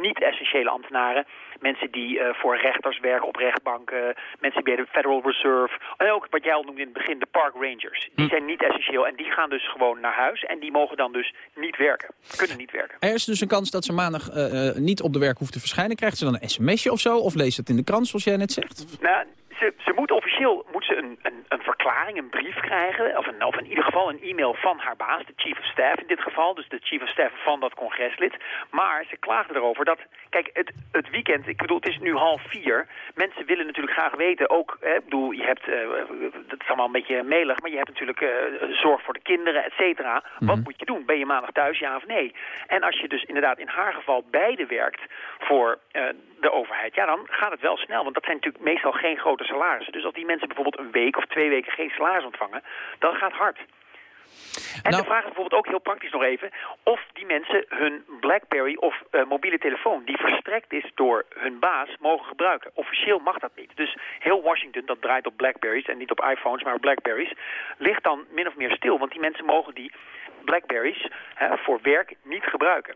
niet-essentiële ambtenaren. Mensen die voor rechters werken op rechtbanken, mensen bij de Federal Reserve. En ook wat jij al noemde in het begin, de park rangers. Die zijn niet essentieel en die gaan dus gewoon naar huis. En die mogen dan dus niet werken, kunnen niet werken. Er is dus een kans dat ze maandag niet op de werk hoeft te verschijnen. Krijgt ze dan een sms'je of zo? Of leest het in de krant, zoals jij net zegt? Nou, ze, ze moet officieel moet ze een, een, een verklaring, een brief krijgen. Of, een, of in ieder geval een e-mail van haar baas, de chief of staff in dit geval. Dus de chief of staff van dat congreslid. Maar ze klaagde erover dat, kijk, het, het weekend, ik bedoel, het is nu half vier. Mensen willen natuurlijk graag weten, ook, hè, ik bedoel, je hebt, eh, dat is allemaal een beetje melig, maar je hebt natuurlijk eh, zorg voor de kinderen, et cetera. Wat moet je doen? Ben je maandag thuis, ja of nee? En als je dus inderdaad in haar geval beide werkt voor eh, de overheid, ja, dan gaat het wel snel. Want dat zijn natuurlijk meestal geen grote salarissen. Dus als die mensen bijvoorbeeld een week of twee weken geen salaris ontvangen, dan gaat hard. En Nou- de vraag is bijvoorbeeld ook heel praktisch nog even... of die mensen hun BlackBerry of eh, mobiele telefoon... die verstrekt is door hun baas, mogen gebruiken. Officieel mag dat niet. Dus heel Washington, dat draait op BlackBerries... en niet op iPhones, maar op BlackBerries... ligt dan min of meer stil. Want die mensen mogen die BlackBerries hè, voor werk niet gebruiken.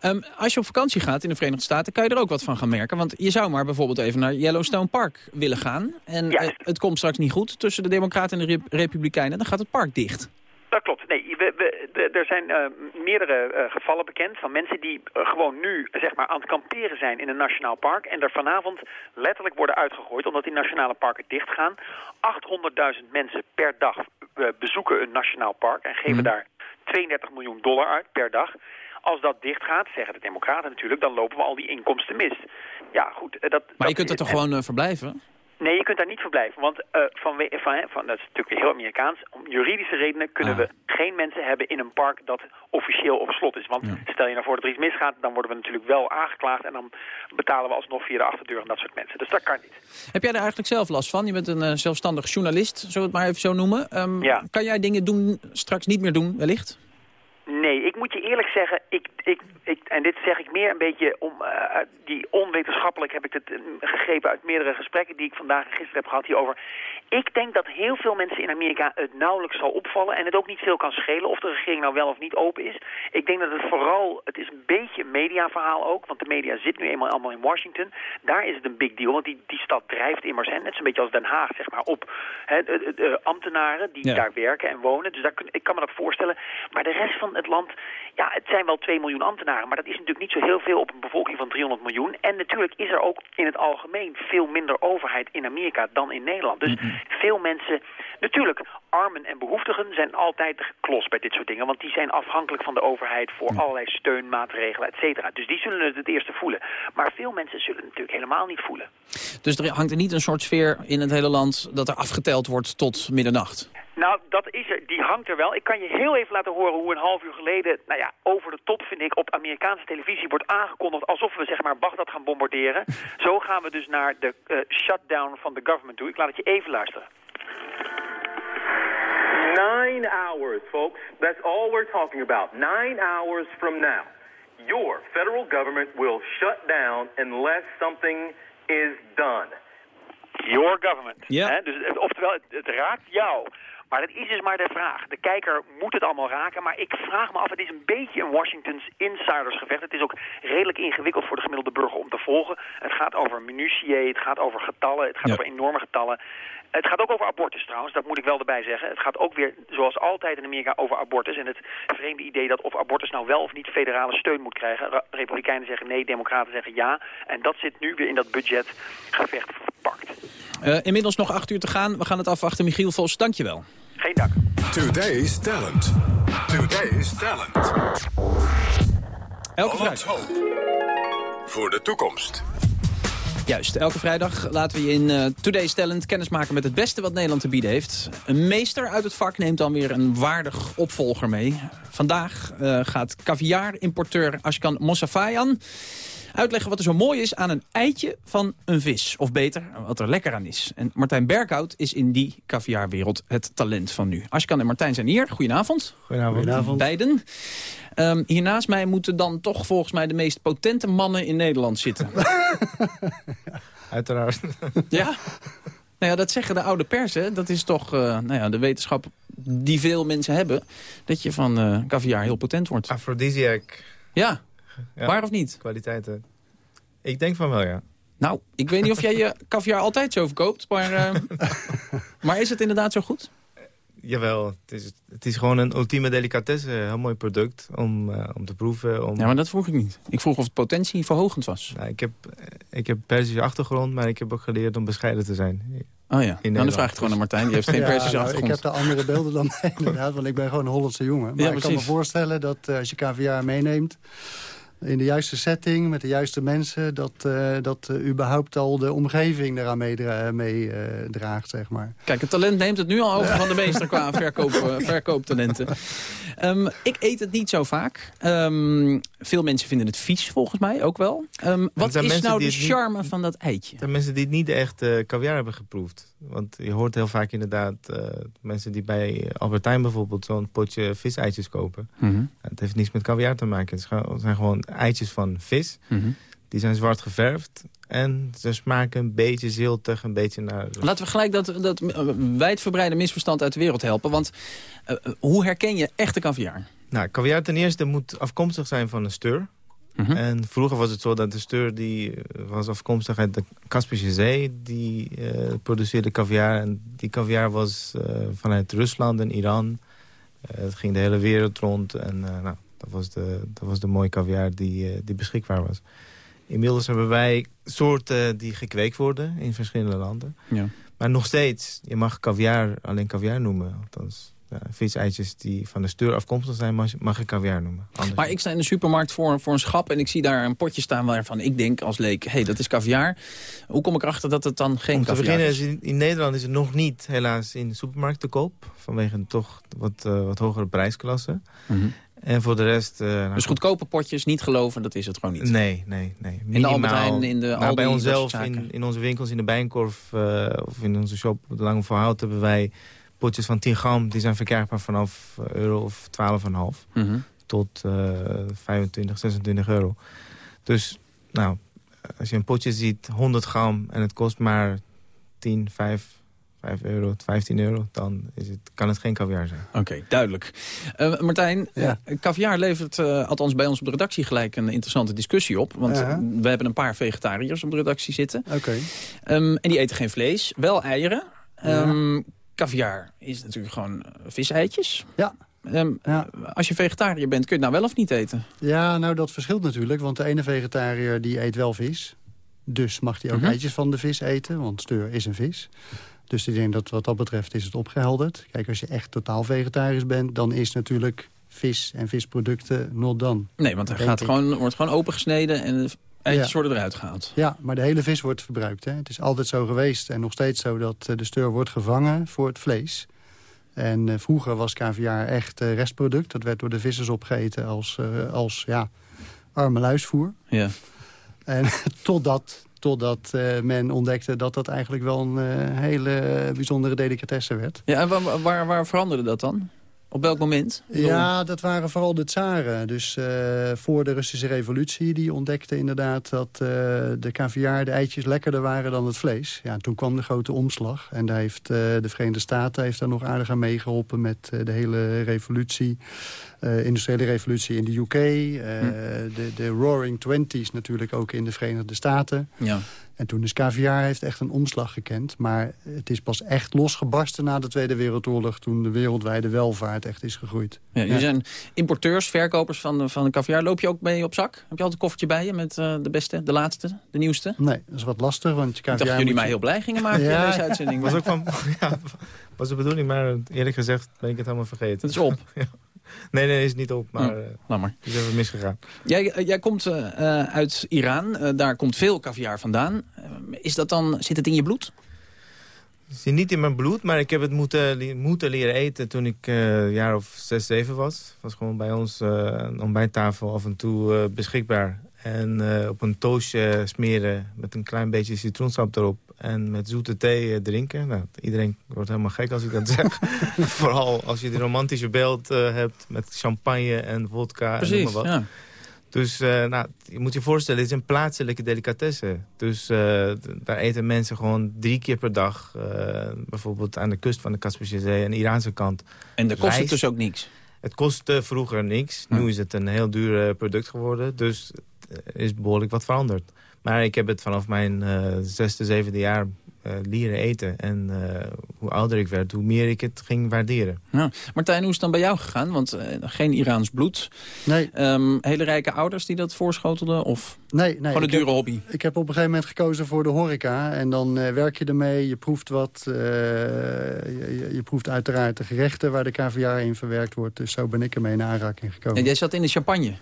Ehm, als je op vakantie gaat in de Verenigde Staten, kan je er ook wat van gaan merken. Want je zou maar bijvoorbeeld even naar Yellowstone Park willen gaan. En het komt straks niet goed tussen de Democraten en de Rep- Republikeinen. Dan gaat het park dicht. Dat klopt. Nee, we, we, de- er zijn eh, meerdere eh, gevallen bekend van mensen die eh, gewoon nu zeg maar, aan het kamperen zijn in een nationaal park. En er vanavond letterlijk worden uitgegooid omdat die nationale parken dichtgaan. 800.000 mensen per dag bezoeken een nationaal park en geven daar 32 miljoen dollar uit per dag. Als dat dichtgaat, zeggen de democraten natuurlijk, dan lopen we al die inkomsten mis. Ja, goed. eh, Dat, Maar je kunt er toch gewoon eh, verblijven? Nee, je kunt daar niet verblijven. Want eh, van, van, van, dat is natuurlijk heel Amerikaans. Om juridische redenen kunnen we geen mensen hebben in een park dat officieel op slot is. Want stel je nou voor dat er iets misgaat, dan worden we natuurlijk wel aangeklaagd. En dan betalen we alsnog via de achterdeur aan dat soort mensen. Dus dat kan niet. Heb jij daar eigenlijk zelf last van? Je bent een zelfstandig journalist, zullen we het maar even zo noemen. Ehm, Ja. Kan jij dingen doen, straks niet meer doen, wellicht? Nee, ik moet je eerlijk zeggen, ik, ik, ik, en dit zeg ik meer een beetje om, uit die onwetenschappelijk heb ik het eh, gegrepen uit meerdere gesprekken die ik vandaag en gisteren heb gehad hierover. Ik denk dat heel veel mensen in Amerika het nauwelijks zal opvallen en het ook niet veel kan schelen of de regering nou wel of niet open is. Ik denk dat het vooral, het is een beetje een mediaverhaal ook, want de media zit nu eenmaal allemaal in Washington. Daar is het een big deal, want die, die stad drijft immers, hè, net zo'n beetje als Den Haag, zeg maar, op hè, de, ambtenaren die Ja. daar werken en wonen. Dus daar kun, ik kan me dat voorstellen. Maar de rest van het land, ja, het zijn wel 2 miljoen ambtenaren, maar dat is natuurlijk niet zo heel veel op een bevolking van 300 miljoen. En natuurlijk is er ook in het algemeen veel minder overheid in Amerika dan in Nederland. Dus veel mensen Natuurlijk, armen en behoeftigen zijn altijd de klos bij dit soort dingen. Want die zijn afhankelijk van de overheid voor allerlei steunmaatregelen, et cetera. Dus die zullen het het eerste voelen. Maar veel mensen zullen het natuurlijk helemaal niet voelen. Dus er hangt er niet een soort sfeer in het hele land dat er afgeteld wordt tot middernacht? Nou, dat is er. Die hangt er wel. Ik kan je heel even laten horen hoe een half uur geleden, nou ja, over de top vind ik, op Amerikaanse televisie wordt aangekondigd alsof we zeg maar Bagdad gaan bombarderen. <laughs> Zo gaan we dus naar de uh, shutdown van de government toe. Ik laat het je even luisteren. Nine hours, folks. That's all we're talking about. Nine hours from now. Your federal government will shut down unless something is done. Your government. Ja. Hè? Dus, eh, oftewel, het, het raakt jou. Maar dat is dus maar de vraag. De kijker moet het allemaal raken, maar ik vraag me af, het is een beetje een Washingtons insidersgevecht. Het is ook redelijk ingewikkeld voor de gemiddelde burger om te volgen. Het gaat over minutiae, het gaat over getallen, het gaat Ja. over enorme getallen. Het gaat ook over abortus trouwens, dat moet ik wel erbij zeggen. Het gaat ook weer, zoals altijd in Amerika, over abortus. En het vreemde idee dat of abortus nou wel of niet federale steun moet krijgen. Republikeinen zeggen nee, democraten zeggen ja. En dat zit nu weer in dat budgetgevecht verpakt. Eh, inmiddels nog acht uur te gaan. We gaan het afwachten. Michiel Vos, dankjewel. Today's Talent. Today's Talent. Elke vrijdag. Hope. Voor de toekomst. Juist, elke vrijdag laten we je in eh, Today's Talent kennis maken met het beste wat Nederland te bieden heeft. Een meester uit het vak neemt dan weer een waardig opvolger mee. Vandaag eh, gaat caviar-importeur Ashkan Mossafayan uitleggen wat er zo mooi is aan een eitje van een vis. Of beter, wat er lekker aan is. En Martijn Berghout is in die caviarwereld het talent van nu. Ashkan en Martijn zijn hier. Goedenavond. Goedenavond. Beiden. Ehm, hiernaast mij moeten dan toch volgens mij de meest potente mannen in Nederland zitten. <laughs> Uiteraard. Ja? Nou ja, dat zeggen de oude pers, hè. Dat is toch eh, nou ja, de wetenschap die veel mensen hebben. Dat je van eh caviar heel potent wordt. Aphrodisiac. Ja. Ja. Waar of niet? Kwaliteiten. Ik denk van wel, ja. Nou, ik weet niet of jij je caviar altijd zo verkoopt. Maar, eh, <laughs> maar is het inderdaad zo goed? Jawel, het is, het is gewoon een ultieme delicatesse. Een heel mooi product om, eh, om te proeven. Om... Ja, maar dat vroeg ik niet. Ik vroeg of het potentie verhogend was. Nou, ik heb, ik heb Persische achtergrond, maar ik heb ook geleerd om bescheiden te zijn. Oh ja, nou, dan vraag ik het gewoon aan Martijn. Die heeft geen Ja, Persische nou, achtergrond. Ik heb daar andere beelden dan <laughs> inderdaad, want ik ben gewoon een Hollandse jongen. Maar Ja, ik kan me voorstellen dat eh, als je KVA meeneemt... in de juiste setting, met de juiste mensen... dat, eh, dat eh, überhaupt al de omgeving daaraan meedraagt, mee, eh, draagt, zeg maar. Kijk, het talent neemt het nu al over van de meester qua <laughs> verkoop, eh, verkooptalenten. Ehm, ik eet het niet zo vaak. Ehm, veel mensen vinden het vies, volgens mij ook wel. Ehm, wat is nou die de het niet- charme van dat eitje? Er zijn mensen die niet echt eh caviar hebben geproefd. Want je hoort heel vaak inderdaad eh, mensen die bij Albertijn bijvoorbeeld zo'n potje viseitjes kopen. Mhm. Het heeft niets met caviar te maken. Het het zijn gewoon eitjes van vis. Mhm. Die zijn zwart geverfd. En ze smaken een beetje ziltig, een beetje naar... Laten we gelijk dat, dat eh, wijdverbreide misverstand uit de wereld helpen. Want eh, eh, hoe herken je echte caviar? Nou, caviar ten eerste moet afkomstig zijn van een steur. Mhm. En vroeger was het zo dat de steur die was afkomstig uit de Kaspische Zee. Die produceerde caviar. En die caviar was vanuit Rusland en Iran. Het ging de hele wereld rond. En nou, dat, was de, dat was de mooie caviar die, eh, die beschikbaar was. Inmiddels hebben wij soorten die gekweekt worden in verschillende landen. Ja. Maar nog steeds, je mag caviar alleen caviar noemen. Althans, ja, viseitjes die van de steur afkomstig zijn, mag, je caviar noemen. Anders Maar ik sta in de supermarkt voor, voor een schap en ik zie daar een potje staan waarvan ik denk als leek, hé, hey, dat is caviar. Hoe kom ik erachter dat het dan geen Om te caviar beginnen, is? is in, in Nederland is het nog niet helaas in de supermarkt te koop. Vanwege een toch wat, eh, wat hogere prijsklasse. Mhm. En voor de rest... eh, nou, Dus goedkope potjes, niet geloven, dat is het gewoon niet. Nee, nee, nee. In de Minimaal- Albert in de nou, Bij onszelf, in, in onze winkels, in de Bijenkorf... eh, of in onze shop op de Lange Voorhout... hebben wij potjes van 10 gram. Die zijn verkrijgbaar vanaf eh, euro of 12,5. Mhm. Tot eh 25, 26 euro. Dus, nou, als je een potje ziet, 100 gram... en het kost maar 10, 5, 5 euro, 15 euro... dan is het, kan het geen caviar zijn. Oké, duidelijk. Eh, Martijn, Ja. eh, caviar levert eh, althans bij ons op de redactie gelijk een interessante discussie op. Want Ja. we hebben een paar vegetariërs op de redactie zitten. Oké. Ehm, en die eten geen vlees, wel eieren. Ehm Caviar is natuurlijk gewoon viseitjes. Ja. Ehm, Als je vegetariër bent, kun je het nou wel of niet eten? Ja, nou dat verschilt natuurlijk. Want de ene vegetariër die eet wel vis. Dus mag hij ook Mhm. eitjes van de vis eten. Want steur is een vis. Dus ik denk dat wat dat betreft is het opgehelderd. Kijk, als je echt totaal vegetarisch bent... dan is natuurlijk vis en visproducten not done. Nee, want er gaat ik. gewoon, wordt gewoon opengesneden en de eitjes Ja. worden eruit gehaald. Ja, maar de hele vis wordt verbruikt. Hè? Het is altijd zo geweest en nog steeds zo dat eh, de steur wordt gevangen voor het vlees. En eh, vroeger was caviar echt eh, restproduct. Dat werd door de vissers opgegeten als, als ja, arme luisvoer. Ja. En <laughs> totdat, totdat eh, men ontdekte dat dat eigenlijk wel een eh, hele bijzondere delicatesse werd. Ja, en waar, waar, waar veranderde dat dan? Op welk moment? Ja, dat waren vooral de tsaren. Dus eh, voor de Russische revolutie, die ontdekte inderdaad dat eh, de caviar, de eitjes lekkerder waren dan het vlees. Ja, toen kwam de grote omslag. En daar heeft eh, de Verenigde Staten heeft daar nog aardig aan meegeholpen met de hele revolutie. industriële revolutie in de UK. eh, de, de Roaring Twenties natuurlijk ook in de Verenigde Staten. Ja. En toen is caviar heeft echt een omslag gekend. Maar het is pas echt losgebarsten na de Tweede Wereldoorlog... toen de wereldwijde welvaart echt is gegroeid. Ja, jullie zijn importeurs, verkopers van, de- van de caviar. Loop je ook mee op zak? Heb je altijd een koffertje bij je met eh, de beste, de laatste, de nieuwste? Nee, dat is wat lastig, want je Ik dacht dat jullie mij je- heel blij gingen maken <laughs> Ja. in deze uitzending. was ook van, <laughs> ja, was de bedoeling, maar eerlijk gezegd ben ik het helemaal vergeten. Het is op. <laughs> Nee, nee, is niet op, maar eh, maar. is even misgegaan. Jij, eh, jij komt eh, uit Iran, daar komt veel caviar vandaan. Is dat dan, zit het in je bloed? Het zit niet in mijn bloed, maar ik heb het moeten, moeten leren eten toen ik een jaar of zes, zeven was. Het was gewoon bij ons een ontbijttafel af en toe beschikbaar. En op een toastje smeren met een klein beetje citroensap erop. En met zoete thee eh, drinken. Nou, iedereen wordt helemaal gek als ik dat zeg. <laughs> Vooral als je die romantische beeld eh, hebt met champagne en vodka en Precies, noem maar wat. ja. Dus eh, nou, je moet je voorstellen, het is een plaatselijke delicatesse. Dus daar eten mensen gewoon drie keer per dag. bijvoorbeeld aan de kust van de Kaspische Zee en de Iraanse kant. En dat kost het dus ook niks? Het kostte vroeger niks. Nu is het een heel duur product geworden. Dus er is behoorlijk wat veranderd. Maar ik heb het vanaf mijn eh, zesde, zevende jaar eh, leren eten. En eh, hoe ouder ik werd, hoe meer ik het ging waarderen. Ja. Martijn, hoe is het dan bij jou gegaan? Want eh, geen Iraans bloed. Nee. Ehm, hele rijke ouders die dat voorschotelden? Of Nee, nee. gewoon een dure heb- hobby? Ik heb op een gegeven moment gekozen voor de horeca. En dan eh, werk je ermee, je proeft wat. eh, je, proeft uiteraard de gerechten waar de caviar in verwerkt wordt. Dus zo ben ik ermee in aanraking gekomen. En jij zat in de champagne.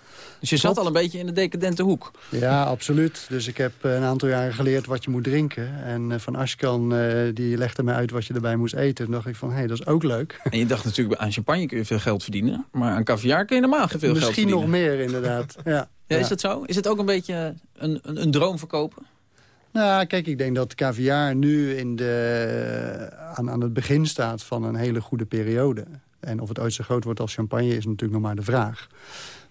Dus je zat al een beetje in de decadente hoek. Ja, absoluut. Dus ik heb eh, een aantal jaren geleerd wat je moet drinken. En eh, Van Ashkan, die legde mij uit wat je erbij moest eten. Toen dacht ik van, hé, dat is ook leuk. <laughs> En je dacht natuurlijk, aan champagne kun je veel geld verdienen. Maar aan caviar kun je normaal veel geld Misschien verdienen. nog meer, inderdaad. <laughs> Ja, Ja, is dat zo? Is het ook een beetje een, een, een droom verkopen? Nou, kijk, ik denk dat caviar nu in de, aan, aan het begin staat van een hele goede periode. En of het ooit zo groot wordt als champagne is natuurlijk nog maar de vraag.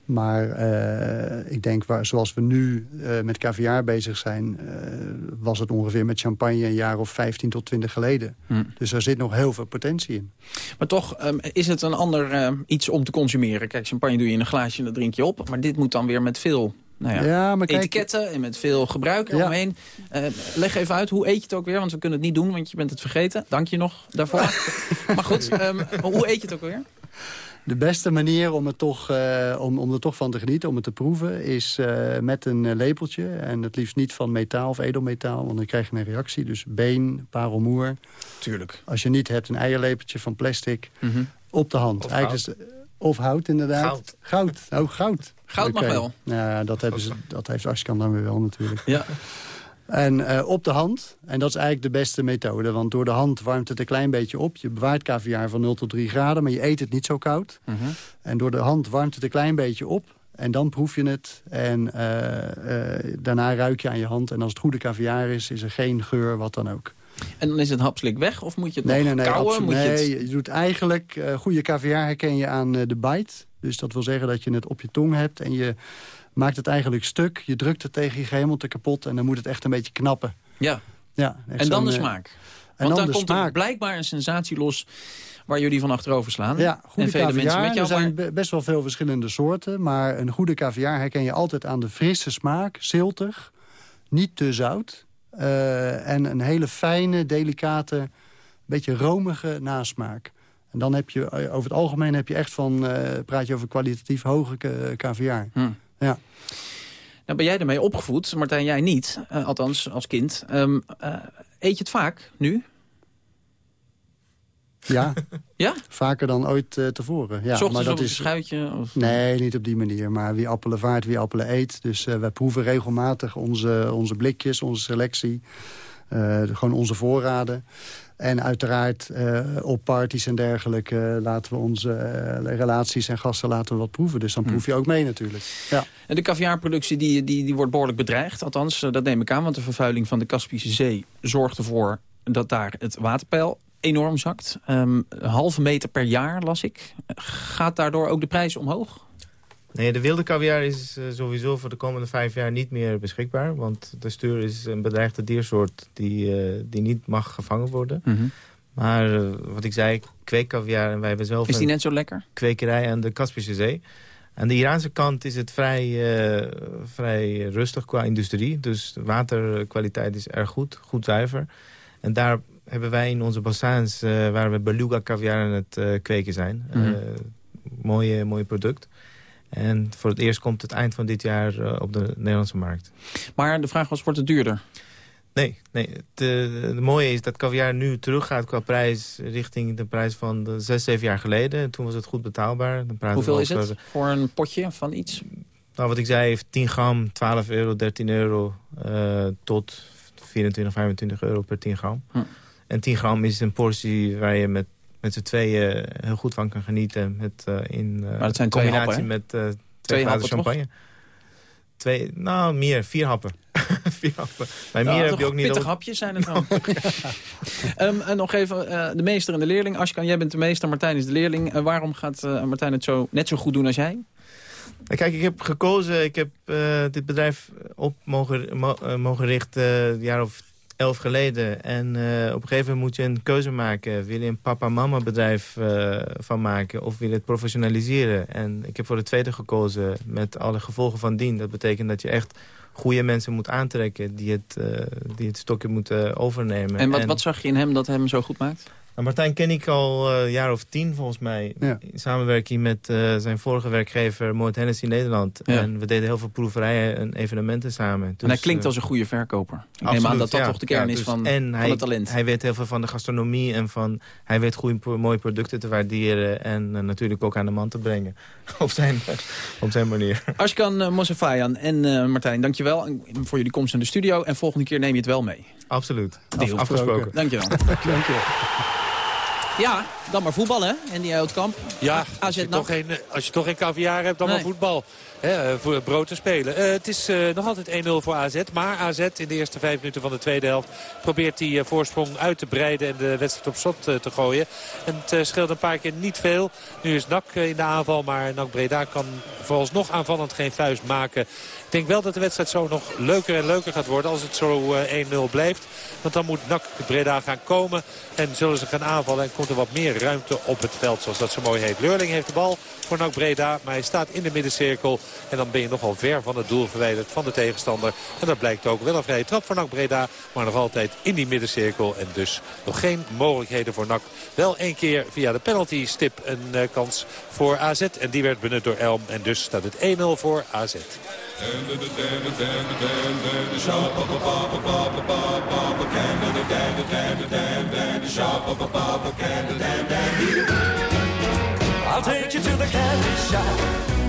Maar eh, ik denk, waar, zoals we nu eh, met caviar bezig zijn... eh, was het ongeveer met champagne een jaar of 15 tot 20 geleden. Hm. Dus er zit nog heel veel potentie in. Maar toch ehm, is het een ander ehm, iets om te consumeren. Kijk, champagne doe je in een glaasje en dat drink je op. Maar dit moet dan weer met veel nou ja, Ja, maar kijk- etiketten en met veel gebruik eromheen. Eh, leg even uit, hoe eet je het ook weer? Want we kunnen het niet doen, want je bent het vergeten. Dank je nog daarvoor. <laughs> maar goed, ehm, hoe eet je het ook weer? De beste manier om, het toch, eh, om, om er toch van te genieten, om het te proeven... is eh, met een eh, lepeltje. En het liefst niet van metaal of edelmetaal, want dan krijg je een reactie. Dus been, parelmoer. Tuurlijk. Als je niet hebt, een eierlepeltje van plastic. Mhm. Op de hand. Of Eigenlijk hout. is, of hout, inderdaad. Goud. Goud. Oh, goud. Goud mag wel. Nou ja, dat, hebben ze, dat heeft Askan dan weer wel natuurlijk. Ja. En eh, op de hand, en dat is eigenlijk de beste methode... want door de hand warmt het een klein beetje op. Je bewaart caviar van 0 tot 3 graden, maar je eet het niet zo koud. Mhm. En door de hand warmt het een klein beetje op. En dan proef je het. En eh, eh, daarna ruik je aan je hand. En als het goede caviar is, is er geen geur, wat dan ook. En dan is het hapslik weg? Of moet je het Nee, nog nee, nee. absoluut. Moet je nee je doet eigenlijk... goede caviar herken je aan de bite. Dus dat wil zeggen dat je het op je tong hebt. En je maakt het eigenlijk stuk. Je drukt het tegen je gehemel te kapot. En dan moet het echt een beetje knappen. Ja. Ja, En dan de eh, smaak. En Want dan komt er blijkbaar een sensatie los waar jullie van achterover slaan. Ja, goede en vele mensen met jou. er zijn maar- best wel veel verschillende soorten. Maar een goede caviar herken je altijd aan de frisse smaak. Ziltig, niet te zout. eh, en een hele fijne, delicate, beetje romige nasmaak. En dan heb je, eh, over het algemeen heb je echt van, eh, praat je over kwalitatief hoge ca- caviar. Hm. Ja. Nou ben jij ermee opgevoed, Martijn, jij niet. Eh, althans, als kind. Ehm, eh, eet je het vaak nu? Ja. <laughs> ja? Vaker dan ooit uh, tevoren. Ja, maar dat een is schuitje? Of? Nee, niet op die manier. Maar wie appelen vaart, wie appelen eet. Dus wij proeven regelmatig onze, onze blikjes, onze selectie. Gewoon onze voorraden. En uiteraard uh, op parties en dergelijke uh, laten we onze uh, relaties en gasten laten we wat proeven. Dus dan proef je ook mee natuurlijk. Ja. En de caviarproductie die, die, die wordt behoorlijk bedreigd. Althans, dat neem ik aan, want de vervuiling van de Kaspische Zee zorgt ervoor dat daar het waterpeil enorm zakt. Um, een halve meter per jaar, las ik. Gaat daardoor ook de prijs omhoog? Nee, de wilde caviar is uh, sowieso voor de komende vijf jaar niet meer beschikbaar. Want de stuur is een bedreigde diersoort die, uh, die niet mag gevangen worden. Mm -hmm. Maar uh, wat ik zei, kweekcaviar en wij hebben zelf... Is die net zo lekker? Kwekerij aan de Kaspische Zee. Aan de Iraanse kant is het vrij, vrij rustig qua industrie. Dus de waterkwaliteit is erg goed, goed zuiver. En daar hebben wij in onze bassins, waar we beluga caviar aan het kweken zijn. Mhm. Mm -hmm. mooie, mooi product. En voor het eerst komt het eind van dit jaar uh, op de Nederlandse markt. Maar de vraag was, wordt het duurder? Nee, nee. Het, uh, de mooie is dat caviar nu teruggaat qua prijs... richting de prijs van de zes, zeven jaar geleden. En toen was het goed betaalbaar. Hoeveel is het voor een potje van iets? Nou, wat ik zei, heeft 10 gram, 12 euro, 13 euro... Uh, tot 24, 25 euro per 10 gram. Hm. En 10 gram is een portie waar je met met z'n tweeën heel goed van kan genieten. Met, uh, in uh, maar dat zijn combinatie twee met twee, glazen champagne. Toch? Twee, nou, meer. Vier happen. <laughs> vier happen. Bij meer heb je ook niet... pittig hapjes zijn het dan. um, en nog even, de meester en de leerling. Ashkan, jij bent de meester, Martijn is de leerling. waarom gaat Martijn het zo, net zo goed doen als jij? Kijk, ik heb gekozen, ik heb dit bedrijf op mogen, mo mogen richten een jaar of elf geleden. En uh, op een gegeven moment moet je een keuze maken. Wil je een papa-mama bedrijf uh, van maken of wil je het professionaliseren? En ik heb voor de tweede gekozen met alle gevolgen van dien. Dat betekent dat je echt goede mensen moet aantrekken die het, uh, die het stokje moeten overnemen. En wat, en wat zag je in hem dat hem zo goed maakt? Nou, Martijn ken ik al een jaar of tien volgens mij. Ja. In samenwerking met uh, zijn vorige werkgever Moord Hennessy Nederland. Ja. En we deden heel veel proeverijen en evenementen samen. Dus, en hij klinkt als een goede verkoper. Ik absoluut, neem aan dat dat ja, toch de kern is dus, van, en van hij, het talent. hij weet heel veel van de gastronomie en van... Hij weet goede, mooie producten te waarderen en uh, natuurlijk ook aan de man te brengen. <laughs> op, zijn, op zijn manier. Ashkan Mossafayan en Martijn, dankjewel voor jullie komst in de studio. En volgende keer neem je het wel mee. Absoluut. Deal. Afgesproken. Dankjewel. <laughs> Dankjewel. Ja, dan maar voetballen, hè? En die Houtkamp. Ja, als je, toch geen, als je toch geen caviar hebt, dan Nee. maar voetbal. Hè, voor brood te spelen. Eh, het is eh, nog altijd 1-0 voor AZ. Maar AZ in de eerste vijf minuten van de tweede helft... probeert die eh, voorsprong uit te breiden en de wedstrijd op slot te gooien. En het scheelt een paar keer niet veel. Nu is eh, in de aanval, maar NAC Breda kan vooralsnog aanvallend geen vuist maken. Ik denk wel dat de wedstrijd zo nog leuker en leuker gaat worden als het zo eh, 1-0 blijft. Want dan moet NAC Breda gaan komen en zullen ze gaan aanvallen. En komt er wat meer ruimte op het veld, zoals dat zo mooi heet. Leurling heeft de bal voor NAC Breda, maar hij staat in de middencirkel. En dan ben je nogal ver van het doel verwijderd van de tegenstander. En dat blijkt ook wel een vrije trap voor NAC Breda, maar nog altijd in die middencirkel. En dus nog geen mogelijkheden voor NAC. Wel één keer via de penalty stip een uh, kans voor AZ. En die werd benut door Elm. En dus staat het 1-0 voor AZ. I'll take you to the candy shop.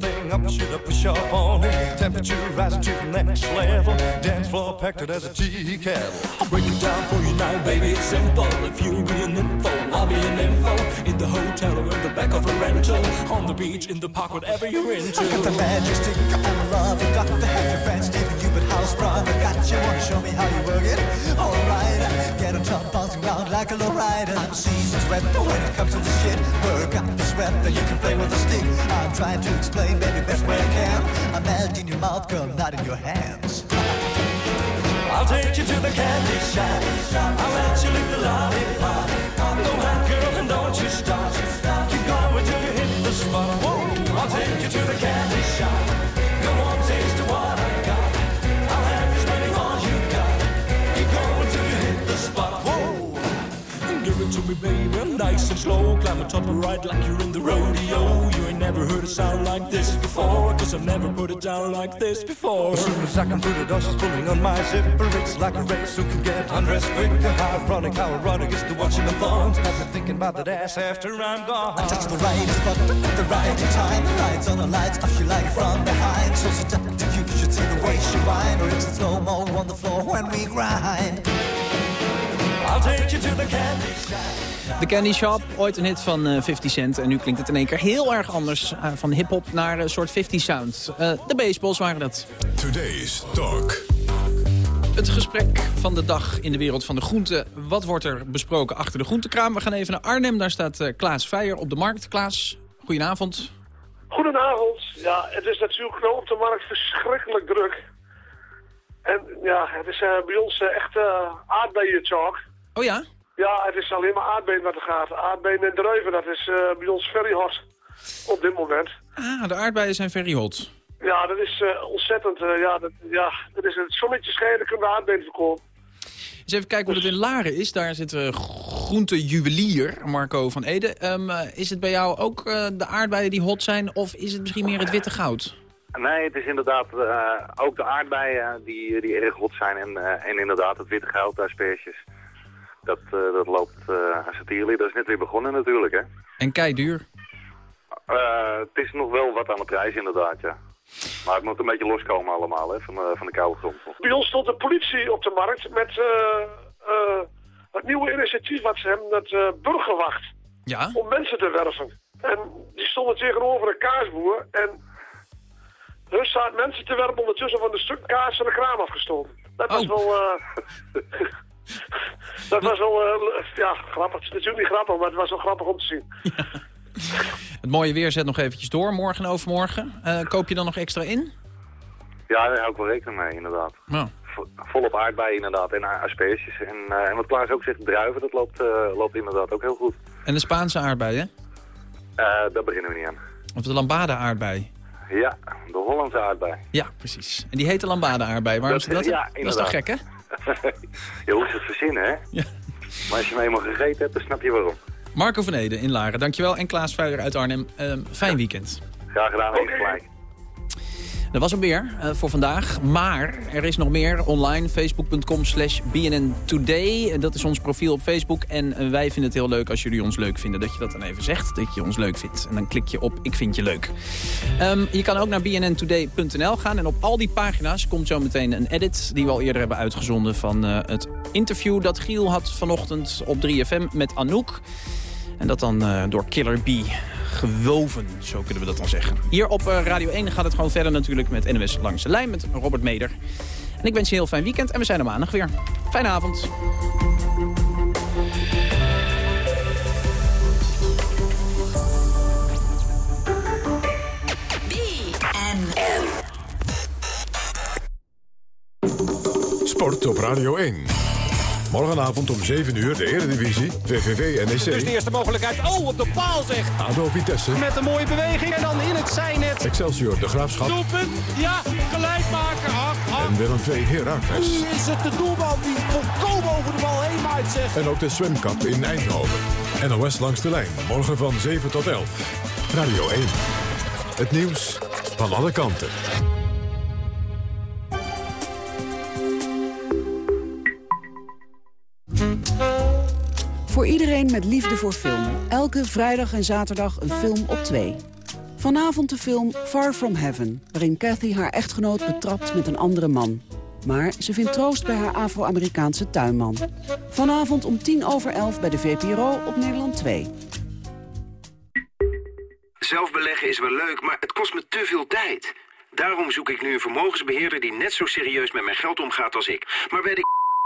Thing up, shoot up, push up on it. Temperature rising to the next level. Dance floor packed it as a tea kettle. I'll break it down for you now, baby. It's simple. If you be an info, I'll be an info. In the hotel or in the back of a rental. The beach, in the park, whatever you're into. I got the magic stick and love. You got have your friends, Stephen Hubert House Brown. I got you, wanna show me how you work it? Alright, get on top, bouncing around like a low rider. I'm seasoned sweat, but when it comes to the shit, work out the sweat, then you can play with a stick. I'm trying to explain, baby, best way I can. I'm melting in your mouth, girl, not in your hands. I'll take you to the candy shop. I'll let you lick the lollipop. Nice and slow. Climb on top of ride like you're in the rodeo. You ain't never heard a sound like this before. Cause I've never put it down like this before. As soon as I come through the door, she's pulling on my zipper. It's like a race who can get undressed quicker. How ironic, how ironic is to watching the thongs. Got me thinking about that ass after I'm gone. I touch the right spot at the right time. The lights on the lights, off she like it from behind. So seductive, you should see the way she whine. Or it's a slow-mo on the floor when we grind. The candy shop. The Candy Shop, ooit een hit van eh, 50 Cent. En nu klinkt het in één keer heel erg anders. eh, van hip-hop naar een soort 50 sound. Eh, de baseballs waren dat. Today's Talk. Het gesprek van de dag in de wereld van de groenten. Wat wordt er besproken achter de groentekraam? We gaan even naar Arnhem. Daar staat eh, Klaas Veijer op de markt. Klaas, goedenavond. Goedenavond. Ja, het is natuurlijk wel op de markt verschrikkelijk druk. En ja, het is eh, bij ons eh, echt uh, aardbeientalk. Oh ja? Ja, het is alleen maar aardbeien wat er gaat. Aardbeien en druiven, dat is eh, bij ons very hot op dit moment. Ah, de aardbeien zijn very hot. Ja, dat is eh, ontzettend. eh, ja, dat, ja, dat is het zonnetje schijnen, kunnen we aardbeien verkopen. Eens even kijken hoe het in Laren is. Daar zit uh, groentejuwelier Marco van Ede. Ehm, eh, is het bij jou ook eh, de aardbeien die hot zijn of is het misschien meer het witte goud? Nee, het is inderdaad eh, ook de aardbeien die, die erg hot zijn. En, eh, en inderdaad het witte goud, de asperges. Dat, eh, dat loopt uh, als het hier Dat is net weer begonnen natuurlijk, hè. En kei duur? Eh, het is nog wel wat aan de prijs inderdaad, ja. Maar het moet een beetje loskomen allemaal, hè, van, de- van de koude grond. Bij ons stond de politie op de markt met eh, eh, het nieuwe initiatief wat ze hebben, het eh, burgerwacht. Ja? Om mensen te werven. En die stonden tegenover een kaasboer en hun staat mensen te werpen ondertussen van een stuk kaas van de kraam afgestoten. Dat was wel... eh, <laughs> dat was wel, eh, ja, grappig. Het is natuurlijk niet grappig, maar het was wel grappig om te zien. <laughs> Het mooie weer zet nog eventjes door, morgen en overmorgen. Eh, koop je dan nog extra in? Ja, daar hou ik wel rekening mee, inderdaad. Vo- Volop aardbeien inderdaad en asperges. En, eh, en wat Klaas ook zegt, druiven, dat loopt, eh, loopt inderdaad ook heel goed. En de Spaanse aardbeien? Eh, daar beginnen we niet aan. Of de lambada aardbei? Ja, de Hollandse aardbei. Ja, precies. En die heet de lambada aardbei. Waarom Dat- is dat? ja, dat is toch gek, hè? <laughs> je hoeft het verzinnen, hè? Ja. Maar als je hem eenmaal gegeten hebt, dan snap je waarom. Marco van Ede in Laren, dankjewel. En Klaas Vuijer uit Arnhem. Ehm, fijn weekend. Graag gedaan, even gelijk. Dat was hem weer eh, voor vandaag. Maar er is nog meer online. Facebook.com slash BNN Today. Dat is ons profiel op Facebook. En eh, wij vinden het heel leuk als jullie ons leuk vinden. Dat je dat dan even zegt. Dat je ons leuk vindt. En dan klik je op Ik vind je leuk. Ehm, je kan ook naar bnntoday.nl gaan. En op al die pagina's komt zo meteen een edit... die we al eerder hebben uitgezonden van eh, het interview... dat Giel had vanochtend op 3FM met Anouk. En dat dan eh, door Killer Bee gewoven, zo kunnen we dat dan zeggen. Hier op eh, Radio 1 gaat het gewoon verder natuurlijk met NWS Langs de Lijn met Robert Meder. En ik wens je een heel fijn weekend en we zijn er maandag weer. Fijne avond. Sport op Radio 1. Morgenavond om 7 uur de Eredivisie, VVV NEC. Dus de eerste mogelijkheid. Oh, op de paal zeg. ADO Vitesse. Met een mooie beweging en dan in het zijnet. Excelsior de Graafschap. Doelpunt. Ja, gelijk maken. Ach, ach. En Willem II Heracles. Nu is het de doelman die volkomen over de bal heen maait zeg. En ook de Cup in Eindhoven. NOS langs de lijn. Morgen van 7 tot 11. Radio 1. Het nieuws van alle kanten. Voor iedereen met liefde voor film. Elke vrijdag en zaterdag een film op twee. Vanavond de film Far From Heaven, waarin Kathy haar echtgenoot betrapt met een andere man. Maar ze vindt troost bij haar Afro-Amerikaanse tuinman. Vanavond om tien over elf bij de VPRO op Nederland 2. Zelf beleggen is wel leuk, maar het kost me te veel tijd. Daarom zoek ik nu een vermogensbeheerder die net zo serieus met mijn geld omgaat als ik. Maar bij